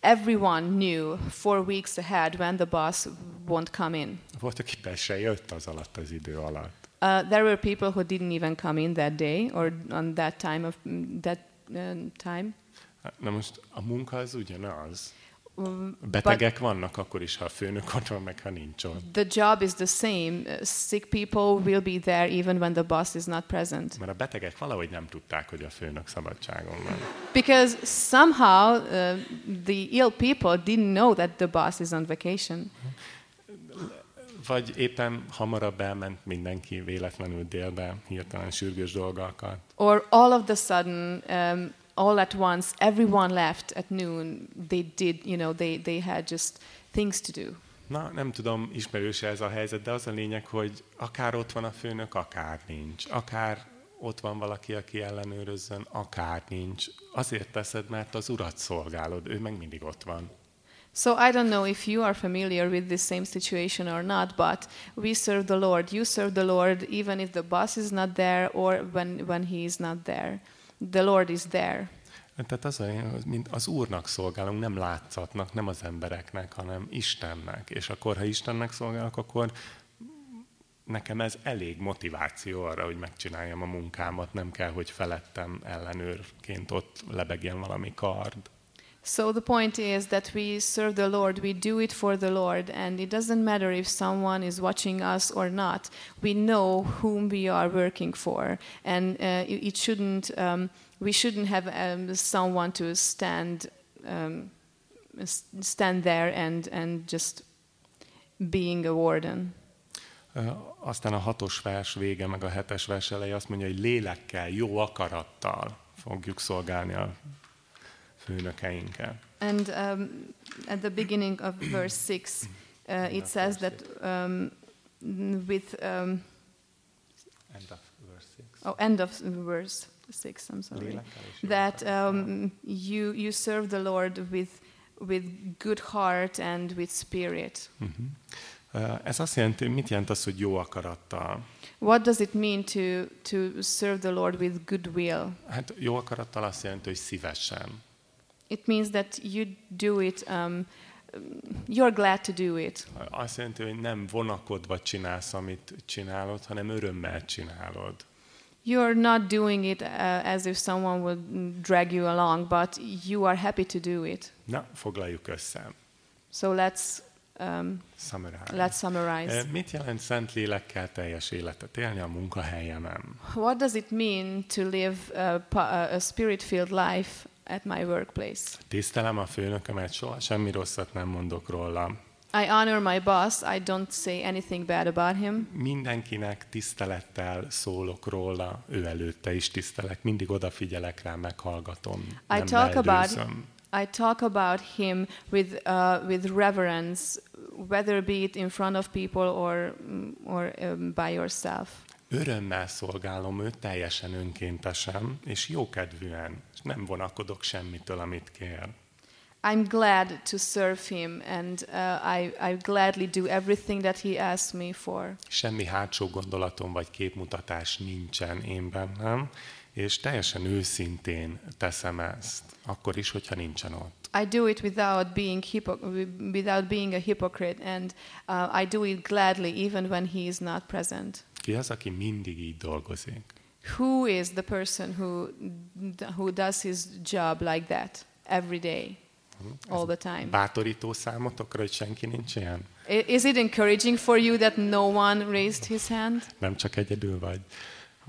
Everyone knew four weeks ahead when the boss won't come in. Volt, aki be se jött az alatt az idő alatt. Uh, there were people who didn't even come in that day or on that time of mm, that um, time. Na most a munka az ugyanaz. Um, Betegek vannak akkor is, ha a főnök ott van, meg ha nincs ott. The job is the same. Uh, sick people will be there even when the boss is not present. Mert a betegek valahogy nem tudták, hogy a főnök szabadságon van. Because somehow uh, the ill people didn't know that the boss is on vacation. Vagy éppen hamarabb elment mindenki véletlenül délbe, hirtelen sürgős dolgokat. Or all of the sudden, um, all at once, everyone left at noon. They did, you know, they, they had just things to do. Na, nem tudom, ismerős ez a helyzet, de az a lényeg, hogy akár ott van a főnök, akár nincs. Akár ott van valaki, aki ellenőrözzön, akár nincs. Azért teszed, mert az urat szolgálod, ő meg mindig ott van. So I don't know if you are familiar with this same situation or not, but we serve the Lord. You serve the Lord even if the boss is not there or when, when he is not there. The Lord is there. Tehát az, mint az Úrnak szolgálunk, nem látszatnak, nem az embereknek, hanem Istennek. És akkor, ha Istennek szolgálok, akkor nekem ez elég motiváció arra, hogy megcsináljam a munkámat, nem kell, hogy felettem ellenőrként ott lebegjen valami kard. So the point is that we serve the Lord, we do it for the Lord, and it doesn't matter if someone is watching us or not. We know whom we are working for, and uh, it shouldn't. Um, we shouldn't have um, someone to stand um, stand there and and just being a warden. Ö, Aztán a hatos vers vége, meg a hetes vers eleje azt mondja, hogy lélekkel, jó akarattal fogjuk szolgálni a főnökeinket. And um, at the beginning of verse six, uh, it says that um, with um, End of verse six. oh end of verse six. I'm sorry. Lélekkel és jó that um, you you serve the Lord with with good heart and with spirit. Mhm. Ö, Ez azt jelenti, mit jelent az, hogy jó akarattal? What does it mean to to serve the Lord with goodwill? Hát jó akarattal azt jelenti, hogy szívesen. It means that you do it. Um, you're glad to do it. Azt jelenti, hogy nem vonakodva csinálsz, amit csinálod, hanem örömmel csinálod. You're not doing it uh, as if someone would drag you along, but you are happy to do it. Na, foglaljuk össze. So let's um, Summarize. let's summarize. Eh, Mit jelent szent lélekkel teljes életet élni a munkahelyemen? What does it mean to live a, a spirit-filled life at my workplace? Tisztelem a főnökömet, soha semmi rosszat nem mondok róla. I honor my boss. I don't say anything bad about him. Mindenkinek tisztelettel szólok róla, ő előtte is tisztelek, mindig odafigyelek rá, meghallgatom, I nem talk about. I talk about him with uh, with reverence, whether be it in front of people or or um, by yourself. Örömmel szolgálom őt teljesen önkéntesen és jókedvűen, és nem vonakodok semmitől, amit kér. I'm glad to serve him, and uh, I I gladly do everything that he asks me for. Semmi hátsó gondolatom vagy képmutatás nincsen én bennem, és teljesen őszintén teszem ezt, akkor is, hogyha nincsen ott. I do it without being without being a hypocrite, and uh, I do it gladly, even when he is not present. Ki az, aki mindig így dolgozik? Who is the person who who does his job like that every day, all the time? Bátorító számotokra, hogy senki nincs ilyen? Is it encouraging for you that no one raised his hand? Nem csak egyedül vagy,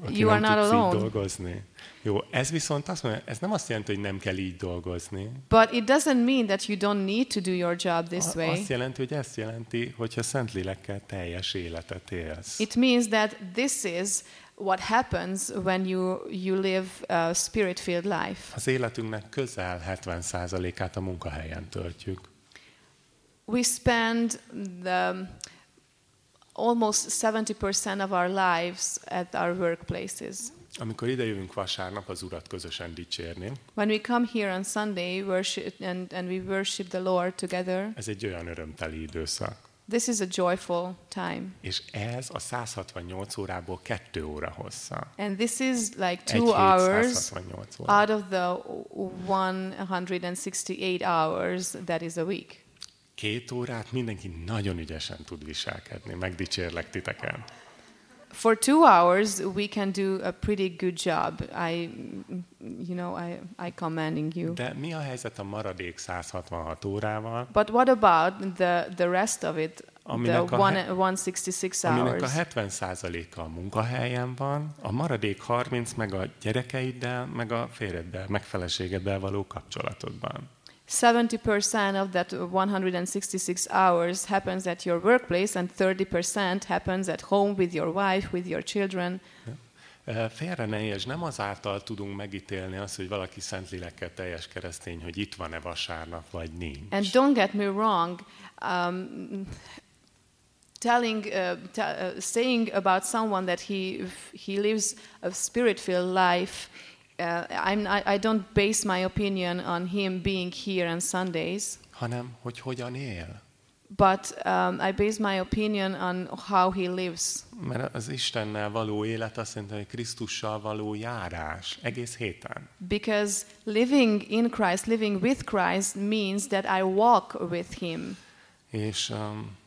aki You nem are not tudsz így alone. dolgozni. Jó, ez viszont azt mondja, ez nem azt jelenti, hogy nem kell így dolgozni. But it doesn't mean that you don't need to do your job this A- way. Azt jelenti, hogy ezt jelenti, hogyha Szentlélekkel teljes életet élsz. It means that this is what happens when you you live a spirit-filled life. Az életünknek közel 70%-át a munkahelyen töltjük. We spend the almost 70% of our lives at our workplaces. Amikor idejövünk vasárnap az Urat közösen dicsérni, When we come here on Sunday worship and, and we worship the Lord together, ez egy olyan örömteli időszak. this is a joyful time. És ez a 168 órából 2 óra hossza. And this is like two hét hours 168 óra. out of the 168 hours that is a week. Két órát mindenki nagyon ügyesen tud viselkedni. Megdicsérlek titeken. For two hours, we can do a pretty good job. I, you know, I, I commending you. De mi a helyzet a maradék 166 órával, But what about the, the rest of it, the Aminek one, he- 166 aminek hours? a 70%-a a munkahelyen van, a maradék 30 meg a gyerekeiddel, meg a férjeddel, meg feleségeddel való kapcsolatodban. 70% of that 166 hours happens at your workplace, and 30% happens at home with your wife, with your children. Ö, Félre ne értsd, nem azáltal tudunk megítélni azt, hogy valaki szentlélekkel teljes keresztény, hogy itt van-e vasárnap, vagy nincs. And don't get me wrong, um, telling, uh, uh, saying about someone that he he lives a spirit-filled life. Uh, I'm, I, I don't base my opinion on him being here on Sundays, hanem hogy hogyan él. but um, I base my opinion on how he lives. Mert az Istennel való élet azt jelenti, hogy Krisztussal való járás egész héten. Because living in Christ, living with Christ, means that I walk with him. És um,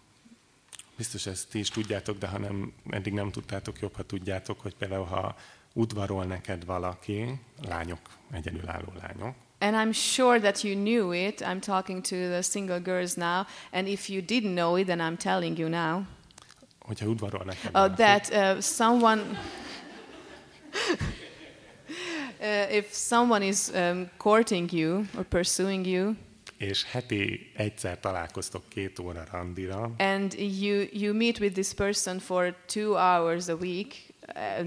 biztos ezt ti is tudjátok, de ha nem, eddig nem tudtátok, jobb, ha tudjátok, hogy például ha udvarol neked valaki, lányok, egyedülálló lányok, And I'm sure that you knew it. I'm talking to the single girls now. And if you didn't know it, then I'm telling you now hogyha udvarol neked uh, valaki, that uh, someone. (laughs) Uh, if someone is um, courting you or pursuing you, és heti egyszer találkoztok két óra randira, and you, you meet with this person for two hours a week,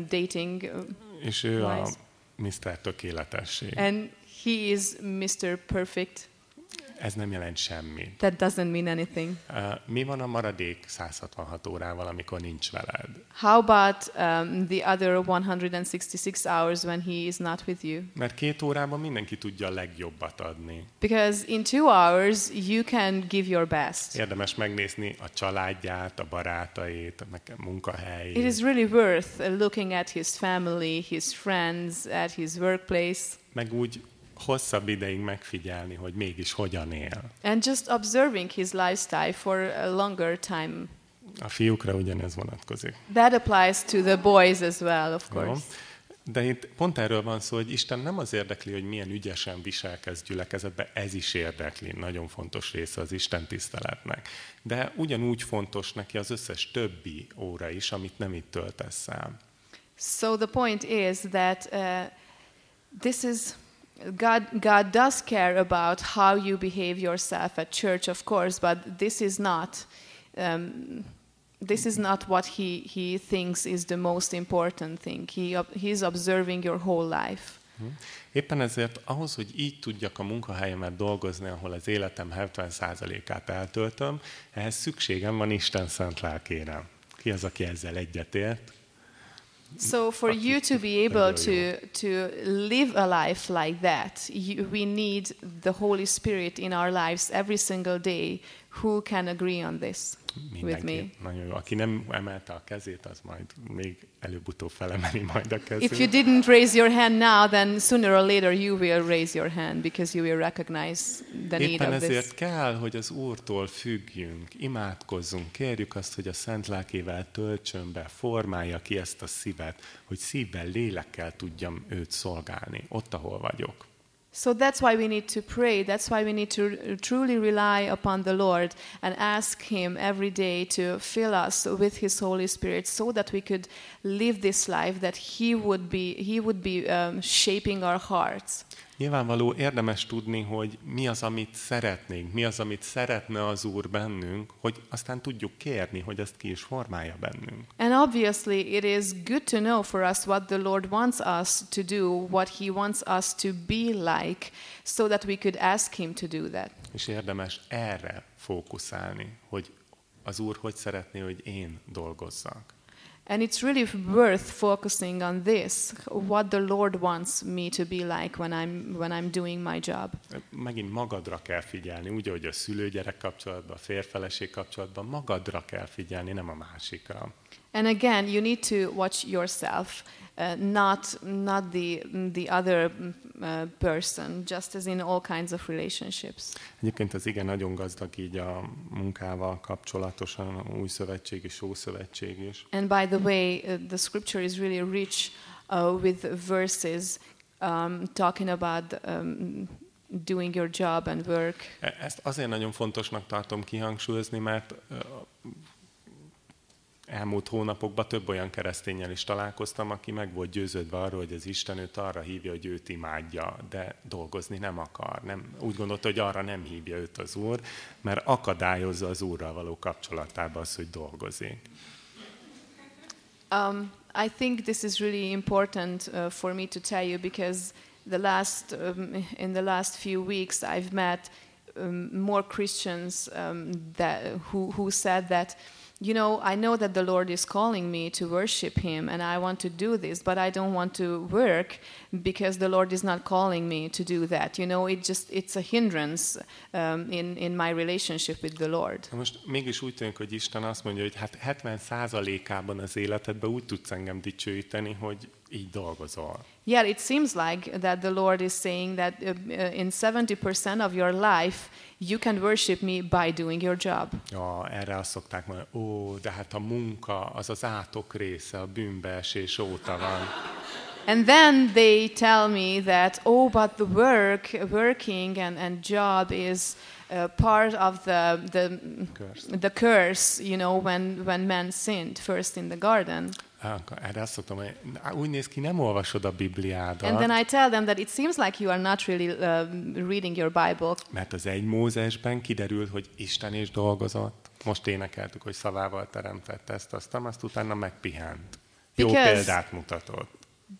dating, uh, és ő a Nice. Mr. Tökéletesség. and he is Mr. Perfect, Ez nem jelent semmit. that doesn't mean anything. Uh, Mi van a maradék 166 órával, amikor nincs veled? How about um, the other 166 hours when he is not with you? Mert két órában mindenki tudja a legjobbat adni. Because in two hours, you can give your best. Érdemes megnézni a családját, a barátait, a munkahelyét. It is really worth looking at his family, his friends, at his workplace, meg úgy hosszabb ideig megfigyelni, hogy mégis hogyan él. and just observing his lifestyle for a longer time. A fiúkra ugyanez vonatkozik. That applies to the boys as well, of Jó? course. De itt pont erről van szó, hogy Isten nem az érdekli, hogy milyen ügyesen viselkez gyülekezetbe, ez is érdekli, nagyon fontos része az Isten tiszteletnek. De ugyanúgy fontos neki az összes többi óra is, amit nem itt töltesz el. So the point is that uh, this is God. God does care about how you behave yourself at church, of course, but this is not. Um, this is not what he, he thinks is the most important thing. He, he's observing your whole life. Éppen ezért ahhoz, hogy így tudjak a munkahelyemet dolgozni, ahol az életem 70%-át eltöltöm, ehhez szükségem van Isten szent lelkére. Ki az, aki ezzel egyetért? So for you. to be able to to live a life like that, you, we need the Holy Spirit in our lives every single day who can agree on this with me. Nagyon jó. Aki nem emelte a kezét, az majd még előbb-utóbb felemeli majd a kezét. If you didn't raise your hand now, then sooner or later you will raise your hand because you will recognize the need Éppen of ezért this. kell, hogy az Úrtól függjünk, imádkozzunk, kérjük azt, hogy a Szent Lelkével töltsön be, formálja ki ezt a szívet, hogy szívvel, lélekkel tudjam őt szolgálni, ott, ahol vagyok. So that's why we need to pray. That's why we need to truly rely upon the Lord and ask Him every day to fill us with His Holy Spirit, so that we could live this life that He would be He would be um, shaping our hearts. Nyilvánvaló érdemes tudni, hogy mi az, amit szeretnénk, mi az, amit szeretne az Úr bennünk, hogy aztán tudjuk kérni, hogy ezt ki is formálja bennünk. And obviously, it is good to know for us what the Lord wants us to do, what He wants us to be like, so that we could ask Him to do that. És érdemes erre fókuszálni, hogy az Úr hogy szeretné, hogy én dolgozzak. And it's really worth focusing on this, what the Lord wants me to be like when I'm, when I'm doing my job. Megint magadra kell figyelni, úgy, hogy a szülő-gyerek kapcsolatban, a férfeleség kapcsolatban, magadra kell figyelni, nem a másikra. And again, you need to watch yourself, uh, not, not the, the other uh, person, just as in all kinds of relationships. Egyébként az igen nagyon gazdag így a munkával kapcsolatosan, a új szövetség és ószövetség is. And by the way, uh, the scripture is really rich uh, with verses um, talking about um, doing your job and work. E- Ezt azért nagyon fontosnak tartom kihangsúlyozni, mert ö, elmúlt hónapokban több olyan keresztényel is találkoztam, aki meg volt győződve arról, hogy az Isten őt arra hívja, hogy őt imádja, de dolgozni nem akar. Nem, úgy gondolta, hogy arra nem hívja őt az Úr, mert akadályozza az Úrral való kapcsolatában az, hogy dolgozik. Um, I think this is really important uh, for me to tell you because the last um, in the last few weeks I've met um, more Christians um, that who who said that you know I know that the Lord is calling me to worship Him and I want to do this, but I don't want to work because the Lord is not calling me to do that. You know, it just it's a hindrance um, in in my relationship with the Lord. Most mégis úgy tűnik, hogy Isten azt mondja, hogy hát 70%-ában az életedben úgy tudsz engem dicsőíteni, hogy így dolgozol. Yeah, it seems like that the Lord is saying that uh, uh, in 70% of your life, you can worship me by doing your job. Ja, erre azt szokták mondani, ó, de hát a munka az az átok része, a bűnbeesés óta van. And then they tell me that, oh, but the work, working and, and job is uh, part of the, the, Curse. the curse, you know, when, when man sinned first in the garden. Á, Erre azt szoktam, hogy "Á, úgy néz ki, nem olvasod a Bibliádat, And then I tell them that it seems like you are not really um, reading your Bible mert az egy Mózesben kiderült, hogy Isten is dolgozott. Most énekeltük, hogy szavával teremtette ezt, aztán azt utána megpihent. Jó Because- példát mutatott.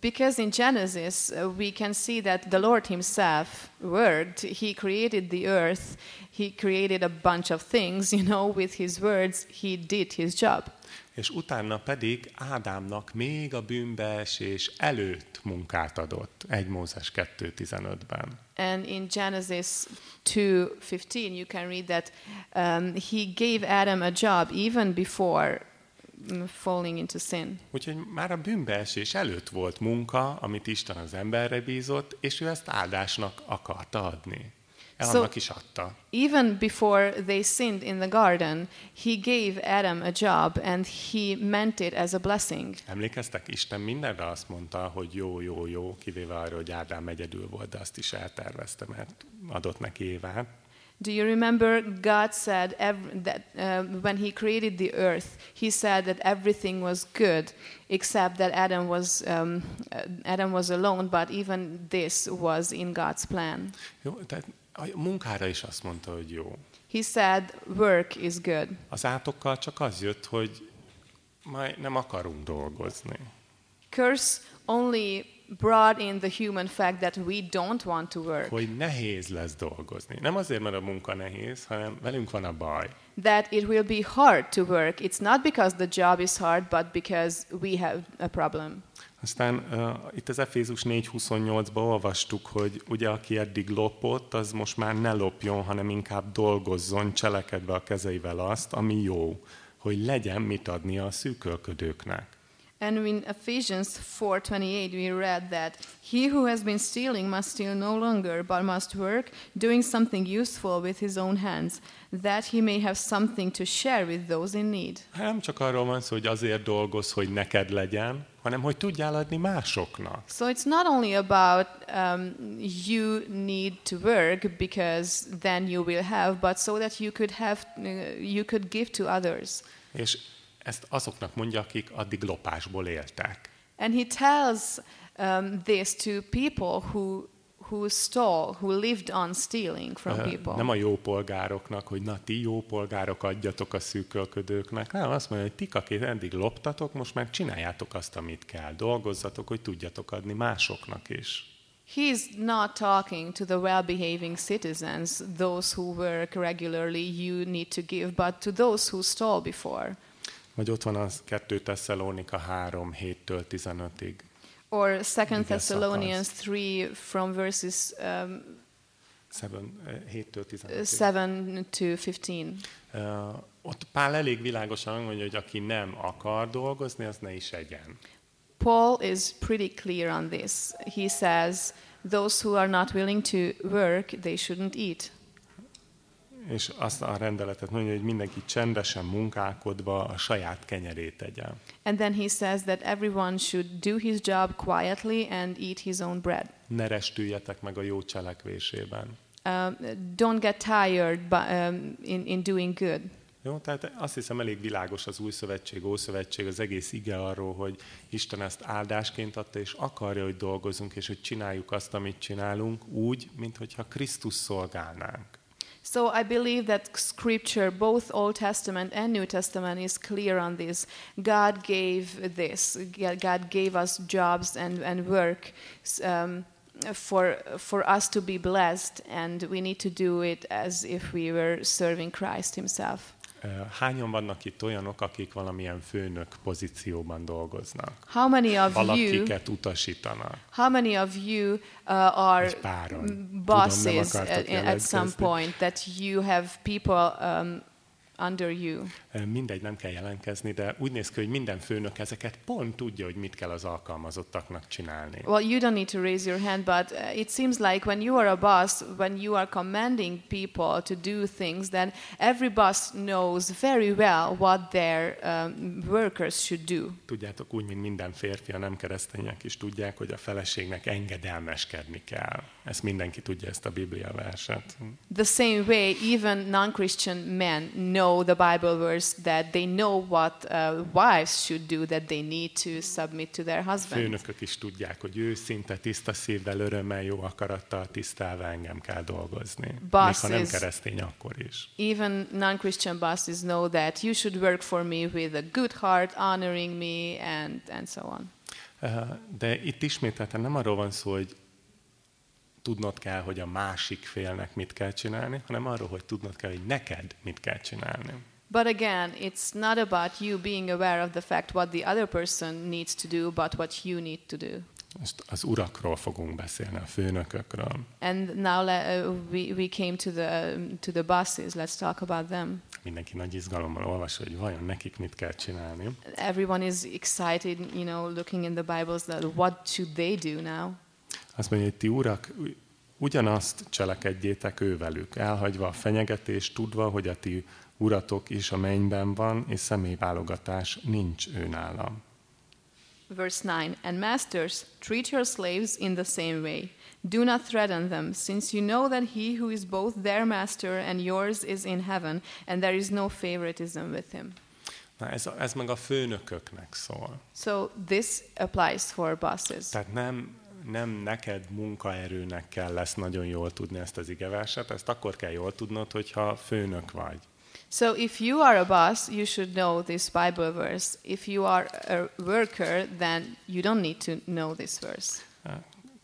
Because in Genesis, uh, we can see that the Lord Himself worked. He created the earth, He created a bunch of things, (laughs) you know, with His words, He did His job. És utána pedig Ádámnak még a bűnbeesés előtt munkát adott. 1 Mózes 2.15-ben. And in Genesis 2:15, you can read that um, He gave Adam a job even before falling into sin. Úgyhogy már a bűnbeesés előtt volt munka, amit Isten az emberre bízott, és ő ezt áldásnak akarta adni. So- is adta. Even before they sinned in the garden, he gave Adam a job and he meant it as a blessing. Emlékeztek? Isten mindenre azt mondta, hogy jó, jó, jó, kivéve arra, hogy Ádám egyedül volt, de azt is eltervezte, mert adott neki Évát. Do you remember God said ev- that uh, when he created the earth, he said that everything was good except that Adam was um, uh, Adam was alone, but even this was in God's plan. Jó, tehát a munkára is azt mondta, hogy jó. He said work is good. Az átokkal csak az jött, hogy majd nem akarunk dolgozni. Curse only brought in the human fact that we don't want to work. Hogy nehéz lesz dolgozni. Nem azért, mert a munka nehéz, hanem velünk van a baj. That it will be hard to work. It's not because the job is hard, but because we have a problem. Aztán uh, itt az Efézus 4.28-ban olvastuk, hogy ugye aki eddig lopott, az most már ne lopjon, hanem inkább dolgozzon, cselekedve a kezeivel azt, ami jó, hogy legyen mit adni a szűkölködőknek. And in Ephesians 4:28 we read that he who has been stealing must steal no longer but must work doing something useful with his own hands that he may have something to share with those in need. Nem csak arról van szó, hogy azért dolgoz, hogy neked legyen, hanem hogy tudjál adni másoknak. So it's not only about um, you need to work because then you will have, but so that you could have, uh, you could give to others. És ezt azoknak mondja, akik addig lopásból éltek. And he tells um, this to people who who stole, who lived on stealing from people. Nem a jó polgároknak, hogy na ti jó polgárok adjatok a szűkölködőknek, nem, azt mondja, hogy tik, akik eddig loptatok, most meg csináljátok azt, amit kell. Dolgozzatok, hogy tudjatok adni másoknak is. He's not talking to the well behaving citizens, those who work regularly, you need to give, but to those who stole before. Vagy ott van az 2 Tesszalonika 3, 7-től 15-ig. Or 2 Ige Thessalonians 3 from verses um, 7-től 15-ig. 7 to 15. Ö, Ott Pál elég világosan mondja, hogy aki nem akar dolgozni, az ne is egyen. Paul is pretty clear on this. He says, Those who are not willing to work, they shouldn't eat. És azt a rendeletet mondja, hogy mindenki csendesen munkálkodva a saját kenyerét tegyen. And then he says that everyone should do his job quietly and eat his own bread. Ne restüljetek meg a jó cselekvésében. Um, don't get tired by, um, in, in doing good. Jó, tehát azt hiszem elég világos az új szövetség, ószövetség, az egész ige arról, hogy Isten ezt áldásként adta, és akarja, hogy dolgozunk, és hogy csináljuk azt, amit csinálunk, úgy, mintha Krisztus szolgálnánk. So I believe that scripture, both Old Testament and New Testament, is clear on this. God gave this. God gave us jobs and, and work um, for, for us to be blessed, and we need to do it as if we were serving Christ Himself. Hányan vannak itt olyanok, akik valamilyen főnök pozícióban dolgoznak? How many of you? Valakiket utasítanak. How many of you uh, are Tudom, bosses akartok at, at some point that you have people um, under you? Mindegy, nem kell jelentkezni, de úgy néz ki, hogy minden főnök ezeket pont tudja, hogy mit kell az alkalmazottaknak csinálni. Well, you don't need to raise your hand, but uh, it seems like when you are a boss, when you are commanding people to do things, then every boss knows very well what their um, workers should do. Tudjátok, úgy, mint minden férfi, a nem keresztények is tudják, hogy a feleségnek engedelmeskedni kell. Ezt mindenki tudja, ezt a Biblia verset. The same way, even non-Christian men know the Bible verse that they know what uh, wives should do, that they need to submit to their husband. Főnökök is tudják, hogy őszinte, tiszta szívvel, örömmel, jó akarattal tisztelve engem kell dolgozni. Még ha nem Bosses. keresztény, akkor is. Even non-Christian bosses know that you should work for me with a good heart, honoring me, and, and so on. Ö, De itt ismételten nem arról van szó, hogy tudnod kell, hogy a másik félnek mit kell csinálni, hanem arról, hogy tudnod kell, hogy neked mit kell csinálni. But again, it's not about you being aware of the fact what the other person needs to do, but what you need to do. Most az urakról fogunk beszélni, a főnökökről. And now le- uh, we, we came to the, um, to the bosses. Let's talk about them. Mindenki nagy izgalommal olvas, hogy vajon nekik mit kell csinálni. Everyone is excited, you know, looking in the Bibles that what should they do now? Azt mondja, hogy ti urak, ugyanazt cselekedjétek ővelük, elhagyva a fenyegetést, tudva, hogy a ti uratok is a mennyben van, és személyválogatás nincs őnálam. Verse 9 And masters, treat your slaves in the same way. Do not threaten them, since you know that he who is both their master and yours is in heaven, and there is no favoritism with him. Na ez, ez meg a főnököknek szól. So this applies for bosses. Tehát nem, nem neked munkaerőnek kell lesz nagyon jól tudni ezt az igeverset, ezt akkor kell jól tudnod, hogyha főnök vagy. So if you are a boss, you should know this Bible verse. If you are a worker, then you don't need to know this verse.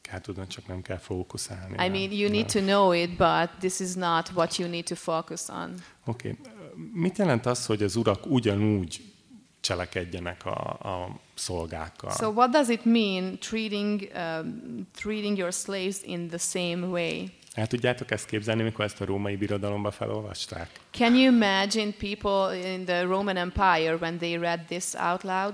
Kell tudnod, csak nem kell fókuszálni. I mean, you need to know it, but this is not what you need to focus on. Oké. Okay. Mit jelent az, hogy az urak ugyanúgy cselekedjenek a, a szolgákkal? So what does it mean treating um, treating your slaves in the same way? El tudjátok ezt képzelni, mikor ezt a római birodalomba felolvasták? Can you imagine people in the Roman Empire when they read this out loud?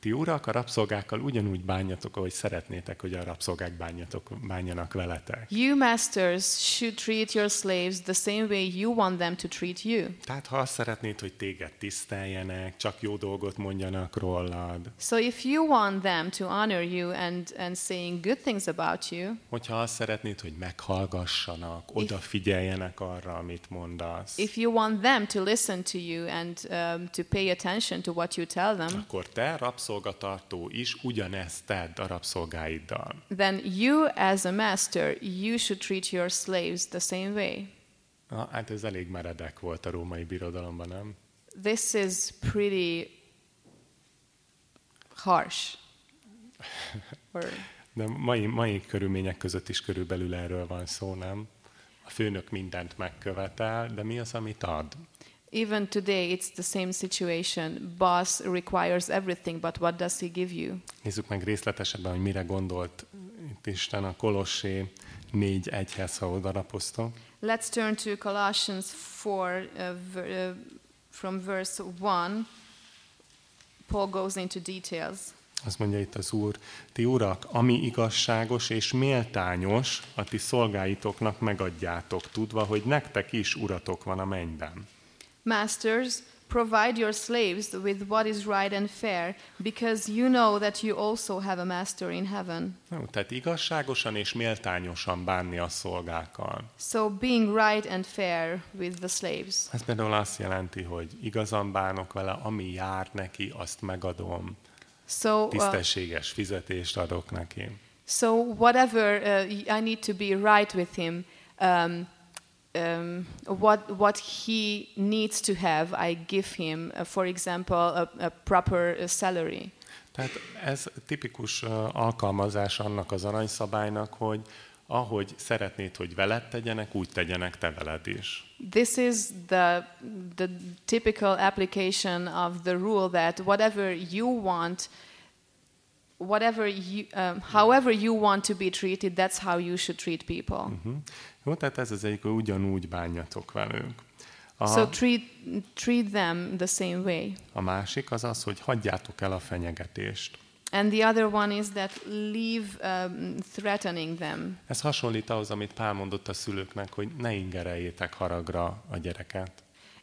Ti urak a rabszolgákkal ugyanúgy bánjatok, ahogy szeretnétek, hogy a rabszolgák bánjatok, bánjanak veletek. You masters should treat your slaves the same way you want them to treat you. Tehát ha azt szeretnéd, hogy téged tiszteljenek, csak jó dolgot mondjanak rólad. So if you want them to honor you and, and saying good things about you, Hogyha azt szeretnéd, hogy meghallgassanak, odafigyeljenek arra, amit mondasz, if you want them to listen to you and um, to pay attention to what you tell them, akkor te rabszolgatartó is ugyanezt tedd a rabszolgáiddal. then you as a master, you should treat your slaves the same way. Na, hát ez elég meredek volt a római birodalomban, nem? This is pretty harsh. (laughs) Or, De mai, mai körülmények között is körülbelül erről van szó, nem? A főnök mindent megkövetel, de mi az, amit ad? Even today, it's the same situation. Boss requires everything, but what does he give you? Nézzük meg részletesebben, hogy mire gondolt itt Isten a Kolossé 4.1-hez, ha odarapoztok. Let's turn to Colossians 4 uh, ver, uh, from verse 1. Paul goes into details. Azt mondja itt az Úr, ti urak, ami igazságos és méltányos, a ti szolgáitoknak megadjátok, tudva, hogy nektek is uratok van a mennyben. Masters, provide your slaves with what is right and fair, because you know that you also have a master in heaven. Jó, tehát igazságosan és méltányosan bánni a szolgákkal. So being right and fair with the slaves. Ez például azt jelenti, hogy igazan bánok vele, ami jár neki, azt megadom. So, uh, Tisztességes fizetést adok neki. so whatever uh, I need to be right with him, um, um, what what he needs to have, I give him. Uh, for example, a, a proper uh, salary. Tehát ez tipikus uh, alkalmazás annak az aranyszabálynak, hogy ahogy szeretnéd, hogy veled tegyenek, úgy tegyenek te veled is. This is the the typical application of the rule that whatever you want, whatever you, um, however you want to be treated, that's how you should treat people. Uh-huh. Jó, tehát ez az egyik, hogy ugyanúgy bánjatok velük. A, So treat treat them the same way. a másik az az, hogy hagyjátok el a fenyegetést. And the other one is that leave um, threatening them. Ez hasonlít ahhoz, amit Pál mondott a szülőknek, hogy ne ingereljétek haragra a gyereket.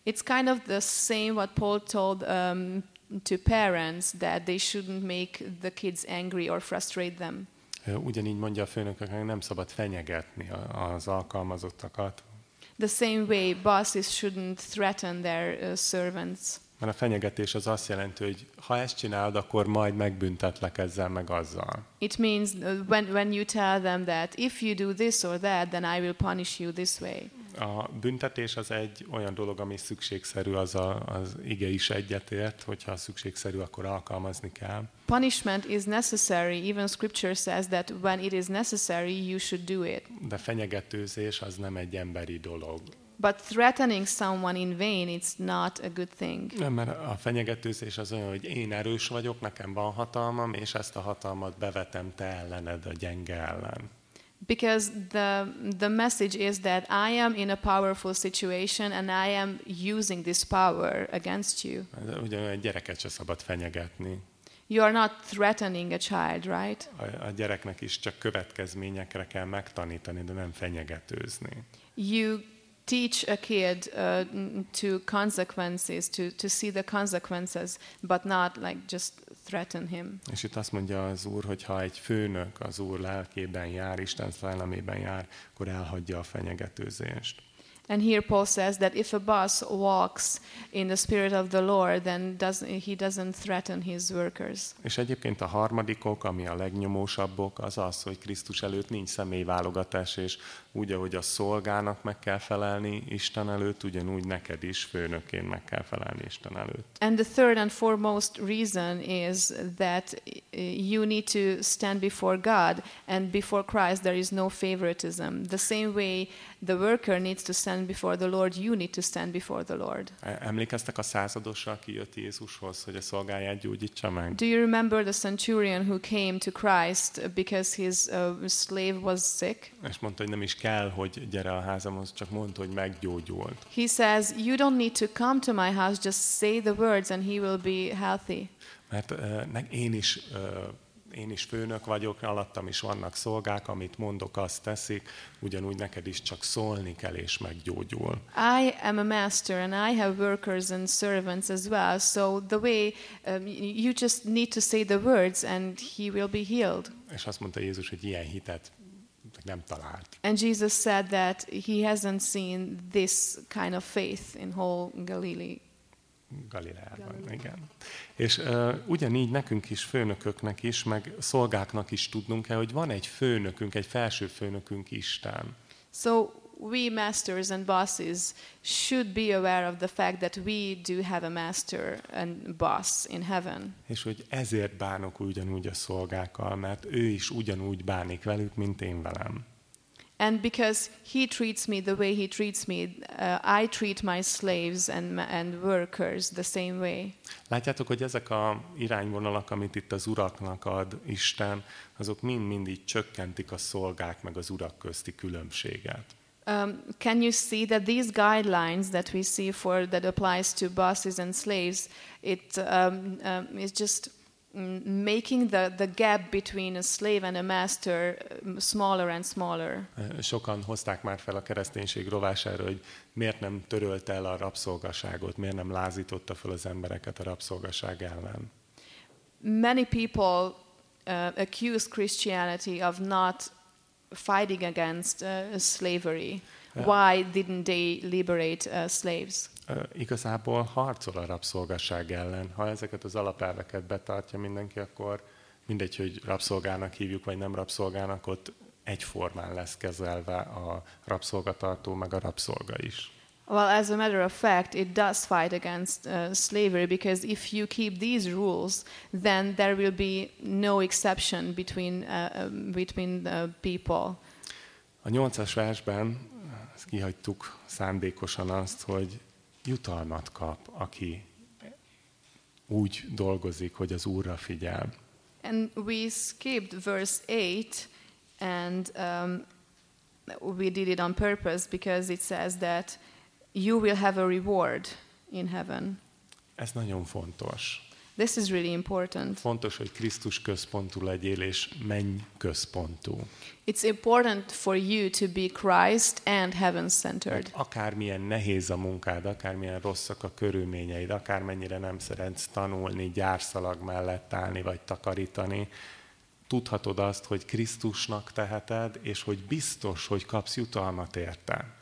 It's kind of the same what Paul told um, to parents that they shouldn't make the kids angry or frustrate them. Ugyanígy mondja a főnököknek, nem szabad fenyegetni az alkalmazottakat, The same way bosses shouldn't threaten their uh, servants. mert a fenyegetés az azt jelenti, hogy ha ezt csinálod, akkor majd megbüntetlek ezzel meg azzal. It means uh, when, when you tell them that if you do this or that, then I will punish you this way. A büntetés az egy olyan dolog, ami szükségszerű, az a, az ige is egyetért, hogyha szükségszerű, akkor alkalmazni kell. Punishment is necessary. Even scripture says that when it is necessary, you should do it. De fenyegetőzés az nem egy emberi dolog. But threatening someone in vain, it's not a good thing. Nem, mert a fenyegetőzés az olyan, hogy én erős vagyok, nekem van hatalmam, és ezt a hatalmat bevetem te ellened, a gyenge ellen. Because the, the message is that I am in a powerful situation and I am using this power against you. Ez egy gyereket se szabad fenyegetni. You are not threatening a child, right? A, a gyereknek is csak következményekre kell megtanítani, de nem fenyegetőzni. You teach a kid uh, to consequences, to, to see the consequences, but not like just threaten him. És itt azt mondja az Úr, hogy ha egy főnök az Úr lelkében jár, Isten szellemében jár, akkor elhagyja a fenyegetőzést. And here Paul says that if a boss walks in the spirit of the Lord, then does, he doesn't threaten his workers. És egyébként a harmadik ok, ami a legnyomósabb ok, az az, hogy Krisztus előtt nincs személyválogatás, és úgy, ahogy a szolgának meg kell felelni Isten előtt, ugyanúgy neked is főnökként meg kell felelni Isten előtt. And the third and foremost reason is that you need to stand before God, and before Christ there is no favoritism. The same way the worker needs to stand before the Lord, you need to stand before the Lord. E- Emlékeztek a századosra, aki jött Jézushoz, hogy a szolgáját gyógyítsa meg? Do you remember the centurion who came to Christ because his uh, slave was sick? És mondta, hogy nem is kell, hogy gyere a házamhoz, csak mondta, hogy meggyógyult. He says, You don't need to come to my house, just say the words and he will be healthy. Mert uh, én is uh, én is főnök vagyok, alattam is vannak szolgák, amit mondok, azt teszik, ugyanúgy neked is csak szólni kell, és meggyógyul. I am a master and I have workers and servants as well. So the way um, you just need to say the words and he will be healed. És azt mondta Jézus, hogy ilyen hitet nem talált. And Jesus said that he hasn't seen this kind of faith in whole Galilee. Galileában, igen. És uh, ugyanígy nekünk is, főnököknek is, meg szolgáknak is tudnunk kell, hogy van egy főnökünk, egy felső főnökünk Isten. So we masters and bosses should be aware of the fact that we do have a master and boss in heaven. És hogy ezért bánok ugyanúgy a szolgákkal, mert ő is ugyanúgy bánik velük, mint én velem. And because he treats me the way he treats me, uh, I treat my slaves and, and workers the same way. Látjátok, hogy ezek a irányvonalak, amit itt az uraknak ad Isten, azok mind-mind így csökkentik a szolgák meg az urak közti különbséget. Um, can you see that these guidelines that we see for that applies to bosses and slaves, it um, um, is just making the, the gap between a slave and a master um, smaller and smaller. Sokan hozták már fel a kereszténység rovására, hogy miért nem törölte el a rabszolgaságot, miért nem lázította fel az embereket a rabszolgaság ellen. Many people uh, accuse Christianity of not fighting against uh, slavery. Yeah. Why didn't they liberate uh, slaves? Igazából harcol a rabszolgaság ellen. Ha ezeket az alapelveket betartja mindenki, akkor mindegy, hogy rabszolgának hívjuk, vagy nem rabszolgának, ott egyformán lesz kezelve a rabszolgatartó, meg a rabszolga is. Well, as a matter of fact, it does fight against uh, slavery because if you keep these rules, then there will be no exception between, uh, um, between the people. A nyolcas versben ezt kihagytuk szándékosan azt, hogy jutalmat kap, aki úgy dolgozik, hogy az Úrra figyel. And we skipped verse 8, and um, we did it on purpose because it says that you will have a reward in heaven. Ez nagyon fontos. This is really important. Fontos, hogy Krisztus központú legyél, és menny központú. It's important for you to be Christ and heaven centered. Akármilyen nehéz a munkád, akármilyen rosszak a körülményeid, akármennyire nem szeretsz tanulni, gyárszalag mellett állni vagy takarítani, tudhatod azt, hogy Krisztusnak teheted, és hogy biztos, hogy kapsz jutalmat érte.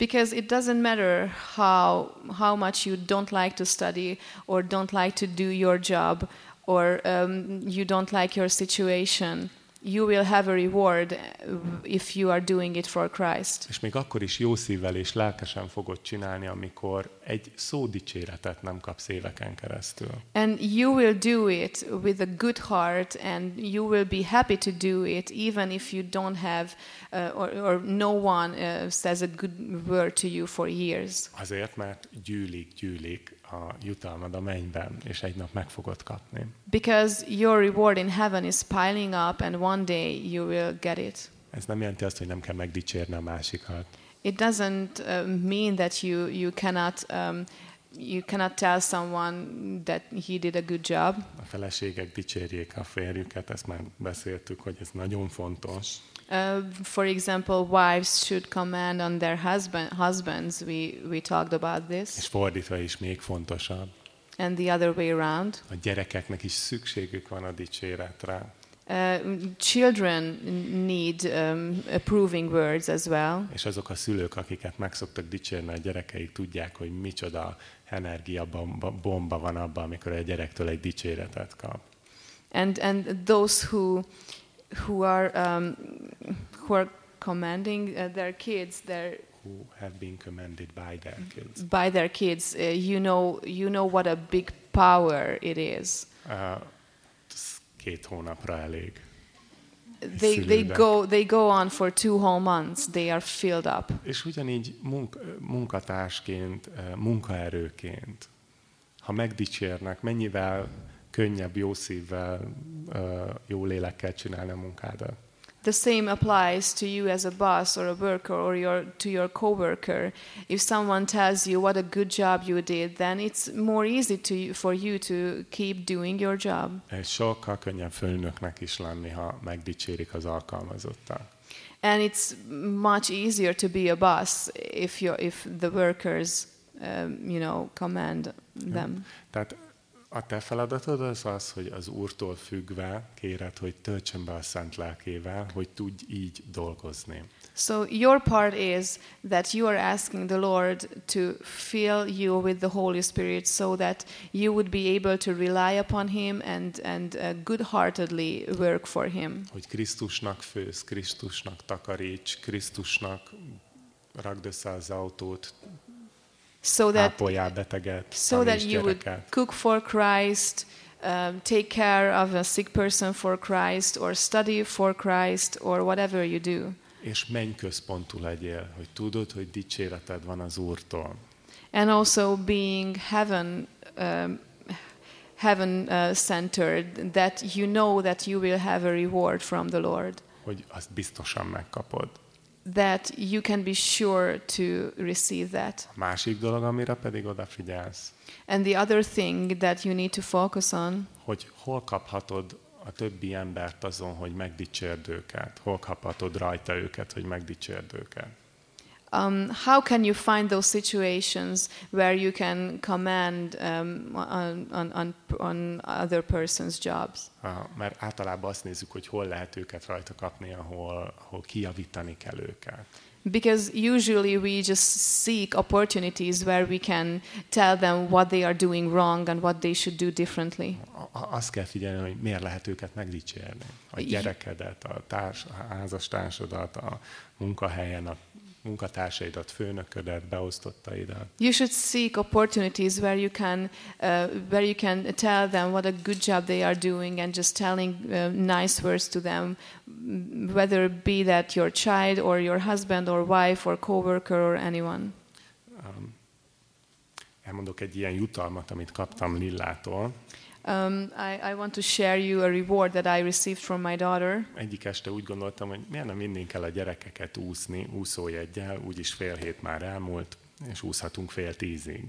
Because it doesn't matter how, how much you don't like to study or don't like to do your job or um, you don't like your situation, you will have a reward if you are doing it for Christ. És még akkor is jó szívvel és lelkesen fogod csinálni, amikor egy szódicséretet nem kapsz éveken keresztül. And you will do it with a good heart, and you will be happy to do it, even if you don't have, uh, or, or no one uh, says a good word to you for years. Azért, mert gyűlik, gyűlik a jutalmad a mennyben, és egy nap meg fogod kapni. Because your reward in heaven is piling up, and one day you will get it. Ez nem jelenti azt, hogy nem kell megdicsérni a másikat. It doesn't uh, mean that you, you cannot um, you cannot tell someone that he did a good job. A feleségek dicsérjék a férjüket, ezt már beszéltük, hogy ez nagyon fontos. Uh, for example, wives should command on their husband, husbands. We, we talked about És this. fordítva is még fontosabb. And the other way around. A gyerekeknek is szükségük van a dicséretre. Uh, children need um, approving words as well. És azok a szülők, akiket meg szoktak dicsérni a gyerekeik, tudják, hogy micsoda energia bomba, bomba van abban, amikor a gyerektől egy dicséretet kap. And, and those who, who, are, um, who are commanding uh, their kids, their, Who have been commanded by their kids. by their kids, uh, you, know, you know what a big power it is. Uh, két hónapra elég. They, they, go, they go on for two whole months. They are filled up. És ugyanígy munk, munkatársként, munkaerőként, ha megdicsérnek, mennyivel könnyebb, jó szívvel, jó lélekkel csinálni a munkádat. The same applies to you as a boss or a worker or your, to your coworker. If someone tells you what a good job you did, then it's more easy to for you to keep doing your job. És sokkal könnyebb főnöknek is lenni, ha megdicsérik az alkalmazottat. And it's much easier to be a boss if, you if the workers, um, you know, command them. Tehát a te feladatod az az, hogy az Úrtól függve kéred, hogy töltsön be a szent lelkével, hogy tudj így dolgozni. So your part is that you are asking the Lord to fill you with the Holy Spirit so that you would be able to rely upon him and, and uh, good-heartedly work for him. Hogy Krisztusnak főz, Krisztusnak takaríts, Krisztusnak rakd össze az autót, So that, ápoljál beteget, so that you would gyereket. cook for Christ, um, take care of a sick person for Christ, or study for Christ, or whatever you do. És menj központú legyél, hogy tudod, hogy dicséreted van az Úrtól. and also being heaven um, heaven uh, centered that you know that you will have a reward from the lord Hogy azt biztosan megkapod. That you can be sure to receive that A másik dolog, amire pedig odafigyelsz, and the other thing that you need to focus on hogy hol kaphatod a többi embert azon, hogy megdicsérd őket. Hol kaphatod rajta őket, hogy megdicsérd őket. Um, how can you find those situations where you can command um, on, on, on, on other person's jobs Mert általában azt nézzük, hogy hol lehet őket rajta kapni, ahol, ahol kijavítani kell őket. Because usually we just seek opportunities where we can tell them what they are doing wrong and what they should do differently. Azt kell figyelni, hogy miért lehet őket megdicsérni. A gyerekedet, a társ, a házastársadat, a munkahelyen, a munkatársaidat, főnöködet, beosztottaidat. You should seek opportunities where you can, uh, where you can tell them what a good job they are doing and just telling uh, nice words to them, whether be that your child or your husband or wife or coworker or anyone. Um, elmondok egy ilyen jutalmat, amit kaptam Lillától. Um, I, I want to share you a reward that I received from my daughter. Egyik este úgy gondoltam, hogy miért nem vinnénk el a gyerekeket úszni úszójeggyel, úgyis fél hét már elmúlt, és úszhatunk fél tízig.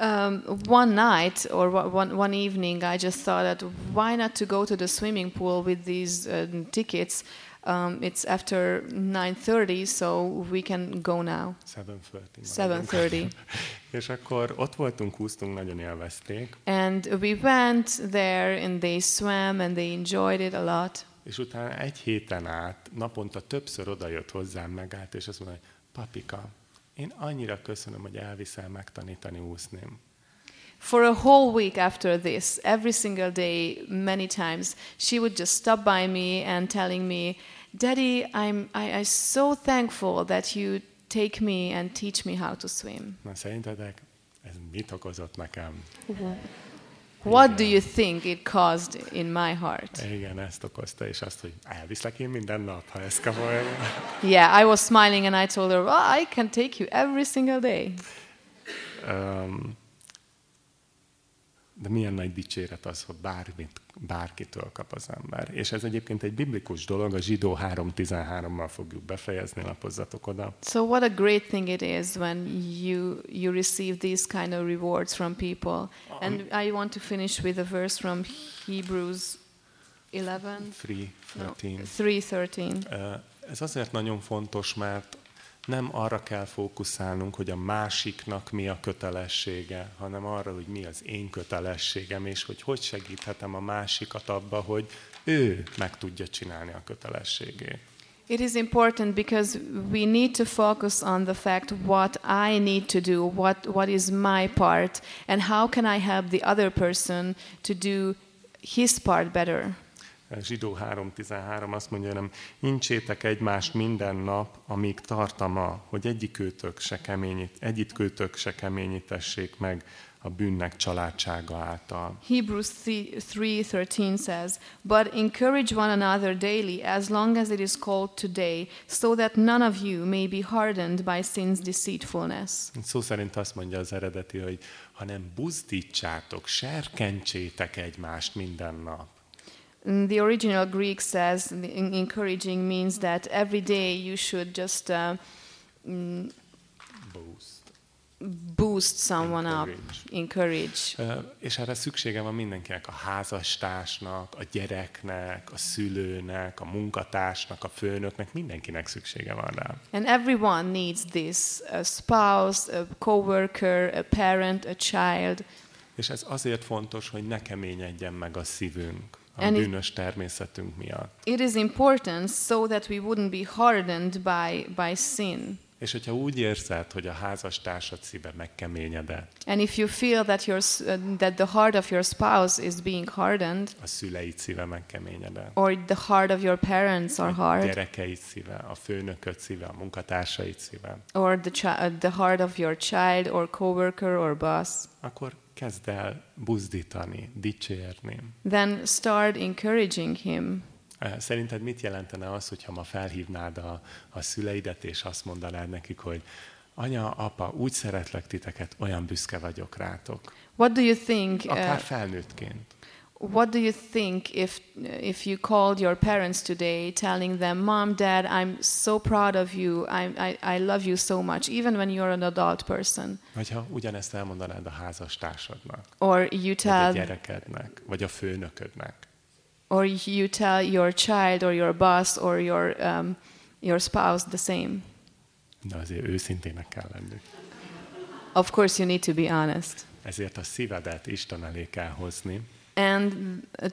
Um, one night or one, one evening, I just thought that why not to go to the swimming pool with these uh, tickets? Um, it's after 9:30, so we can go now. 7.30. 7:30. (laughs) És akkor ott voltunk, úsztunk, nagyon élvezték, And we went there and they swam and they enjoyed it a lot. és utána egy héten át naponta többször odajött hozzám, megállt, és azt mondta, hogy papika, én annyira köszönöm, hogy elviszel megtanítani úszni. For a whole week after this, every single day, many times, she would just stop by me and telling me, Daddy, I'm, I, I'm so thankful that you take me and teach me how to swim. Na szerintetek ez mit okozott nekem? What do you think it caused in my heart? Igen, ezt okozta, és azt, hogy elviszlek én minden nap, ha ezt kapom. Yeah, I was smiling and I told her, well, I can take you every single day. Um, de milyen nagy dicséret az, hogy bármit, bárkitől kap az ember. És ez egyébként egy biblikus dolog, a zsidó 3.13-mal fogjuk befejezni, lapozzatok oda. So what a great thing it is when you you receive these kind of rewards from people. And I want to finish with a verse from Hebrews 11. 3.13. 3:13. Ö, Ez azért nagyon fontos, mert nem arra kell fókuszálnunk, hogy a másiknak mi a kötelessége, hanem arra, hogy mi az én kötelességem, és hogy hogy segíthetem a másikat abba, hogy ő meg tudja csinálni a kötelességét. It is important because we need to focus on the fact what I need to do, what, what is my part, and how can I help the other person to do his part better. Zsidó 3.13 azt mondja, nem incsétek egymást minden nap, amíg tartama, hogy egyikőtök se keményít, egyikőtök se keményítessék meg a bűnnek családsága által. Hebrews 3:13 says, "But encourage one another daily as long as it is called today, so that none of you may be hardened by sin's deceitfulness." Szó szerint azt mondja az eredeti, hogy hanem buzdítsátok, serkentsétek egymást minden nap. Mm, The original Greek says encouraging means that every day you should just uh, mm, Boost. boost someone up, Encourage. encourage. Ö, És erre szüksége van mindenkinek, a házastársnak, a gyereknek, a szülőnek, a munkatársnak, a főnöknek, mindenkinek szüksége van rá. And everyone needs this a spouse, a coworker, a parent, a child. És ez azért fontos, hogy ne keményedjen meg a szívünk a And it- bűnös természetünk miatt. It is important so that we wouldn't be hardened by, by sin. És hogyha úgy érzed, hogy a házastársad szíve megkeményedett, And if you feel that, your, uh, that the heart of your spouse is being hardened, a szüleid szíve megkeményedett, or the heart of your parents are a hard, gyerekeid szíve, a főnököd szíve, a munkatársaid szíve, or the, uh, the heart of your child, or coworker, or boss, akkor kezd el buzdítani, dicsérni. then start encouraging him. Eh, Szerinted mit jelentene az, hogyha ma felhívnád a, a szüleidet, és azt mondanád nekik, hogy anya, apa, úgy szeretlek titeket, olyan büszke vagyok rátok. What do you think? Akár Uh, felnőttként. What do you think if if you called your parents today, telling them, "Mom, Dad, I'm so proud of you. I I, I love you so much, even when you're an adult person." Vagy ha ugyanezt elmondanád a házastársadnak, Or you vagy a tell gyerekednek, vagy a főnöködnek. or you tell your child or your boss or your um, your spouse the same. De azért őszintének kell lennünk. Of course, you need to be honest. Ezért a szívedet Isten elé kell hozni, And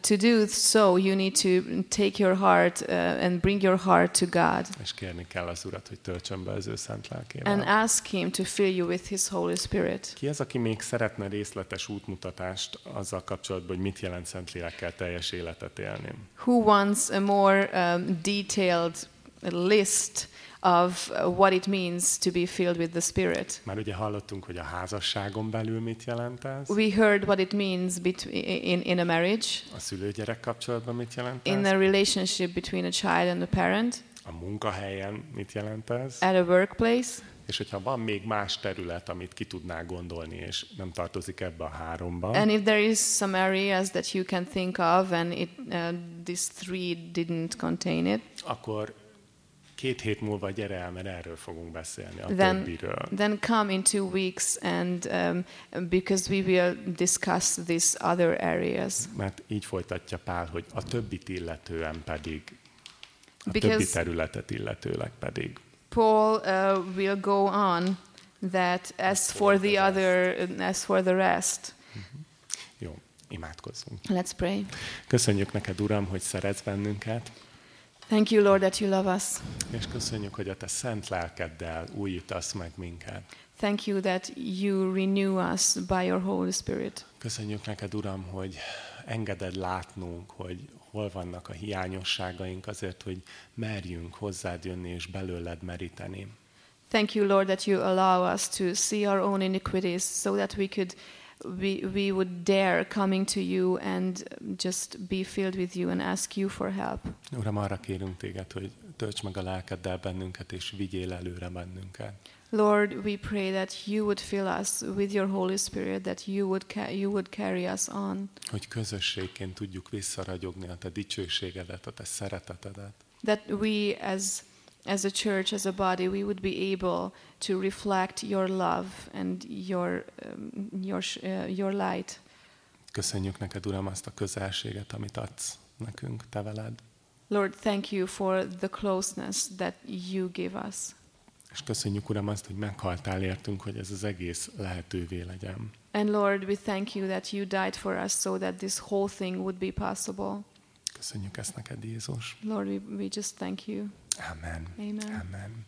to do so, you need to take your heart uh, and bring your heart to God és kérni kell az Urat, hogy töltsön be az ő szent and lelkével. ask Him to fill you with His Holy Spirit. Ki az, aki még szeretne részletes útmutatást azzal kapcsolatban, hogy mit jelent szent lélekkel teljes életet élni? Who wants a more um, detailed list of uh, what it means to be filled with the Spirit? Már ugye hallottunk, hogy a házasságon belül mit jelent ez, We heard what it means between, in, in a marriage, a szülő-gyerek kapcsolatban mit jelent in ez, a relationship between a child and a parent, a munkahelyen mit jelent ez, at a workplace. és hogyha van még más terület, amit ki tudnál gondolni, és nem tartozik ebbe a háromba, And if there is some areas that you can think of and it, uh, these three didn't contain it, akkor két hét múlva gyere el, mert erről fogunk beszélni, a then, többiről. then come in two weeks and um, because we will discuss these other areas. Mert így folytatja Pál, hogy a többit illetően pedig, a Because- többi területet illetőleg pedig. Paul uh, will go on that as for the other, as for the rest. Jó, imádkozzunk. Let's pray. Köszönjük neked, Uram, hogy szeretsz bennünket, Thank you, Lord, that you love us. és köszönjük, hogy a te szent lelkeddel újítasz meg minket. Thank you that you renew us by your Holy Spirit. Köszönjük neked, Uram, hogy engeded látnunk, hogy hol vannak a hiányosságaink azért, hogy merjünk hozzád jönni és belőled meríteni. Thank you, Lord, that you allow us to see our own iniquities so that we could we, we would dare coming to you and just be filled with you and ask you for help. Uram, arra kérünk téged, hogy tölts meg a lelkeddel bennünket, és vigyél előre bennünket. Lord, we pray that you would fill us with your Holy Spirit, that you would, you would carry us on, Hogy közösségként tudjuk visszaragyogni a te dicsőségedet, a te szeretetedet. that we as, as a church, as a body, we would be able to reflect your love and your, um, your, uh, your light. Köszönjük neked, Uram, azt a közelséget, amit adsz nekünk, te veled. Lord, thank you for the closeness that you give us. És köszönjük, Uram, azt, hogy meghaltál értünk, hogy ez az egész lehetővé legyen. And Lord, we thank you that you died for us so that this whole thing would be possible. Köszönjük ezt neked, Jézus. Lord, we, we just thank you. Amen. Amen. Amen.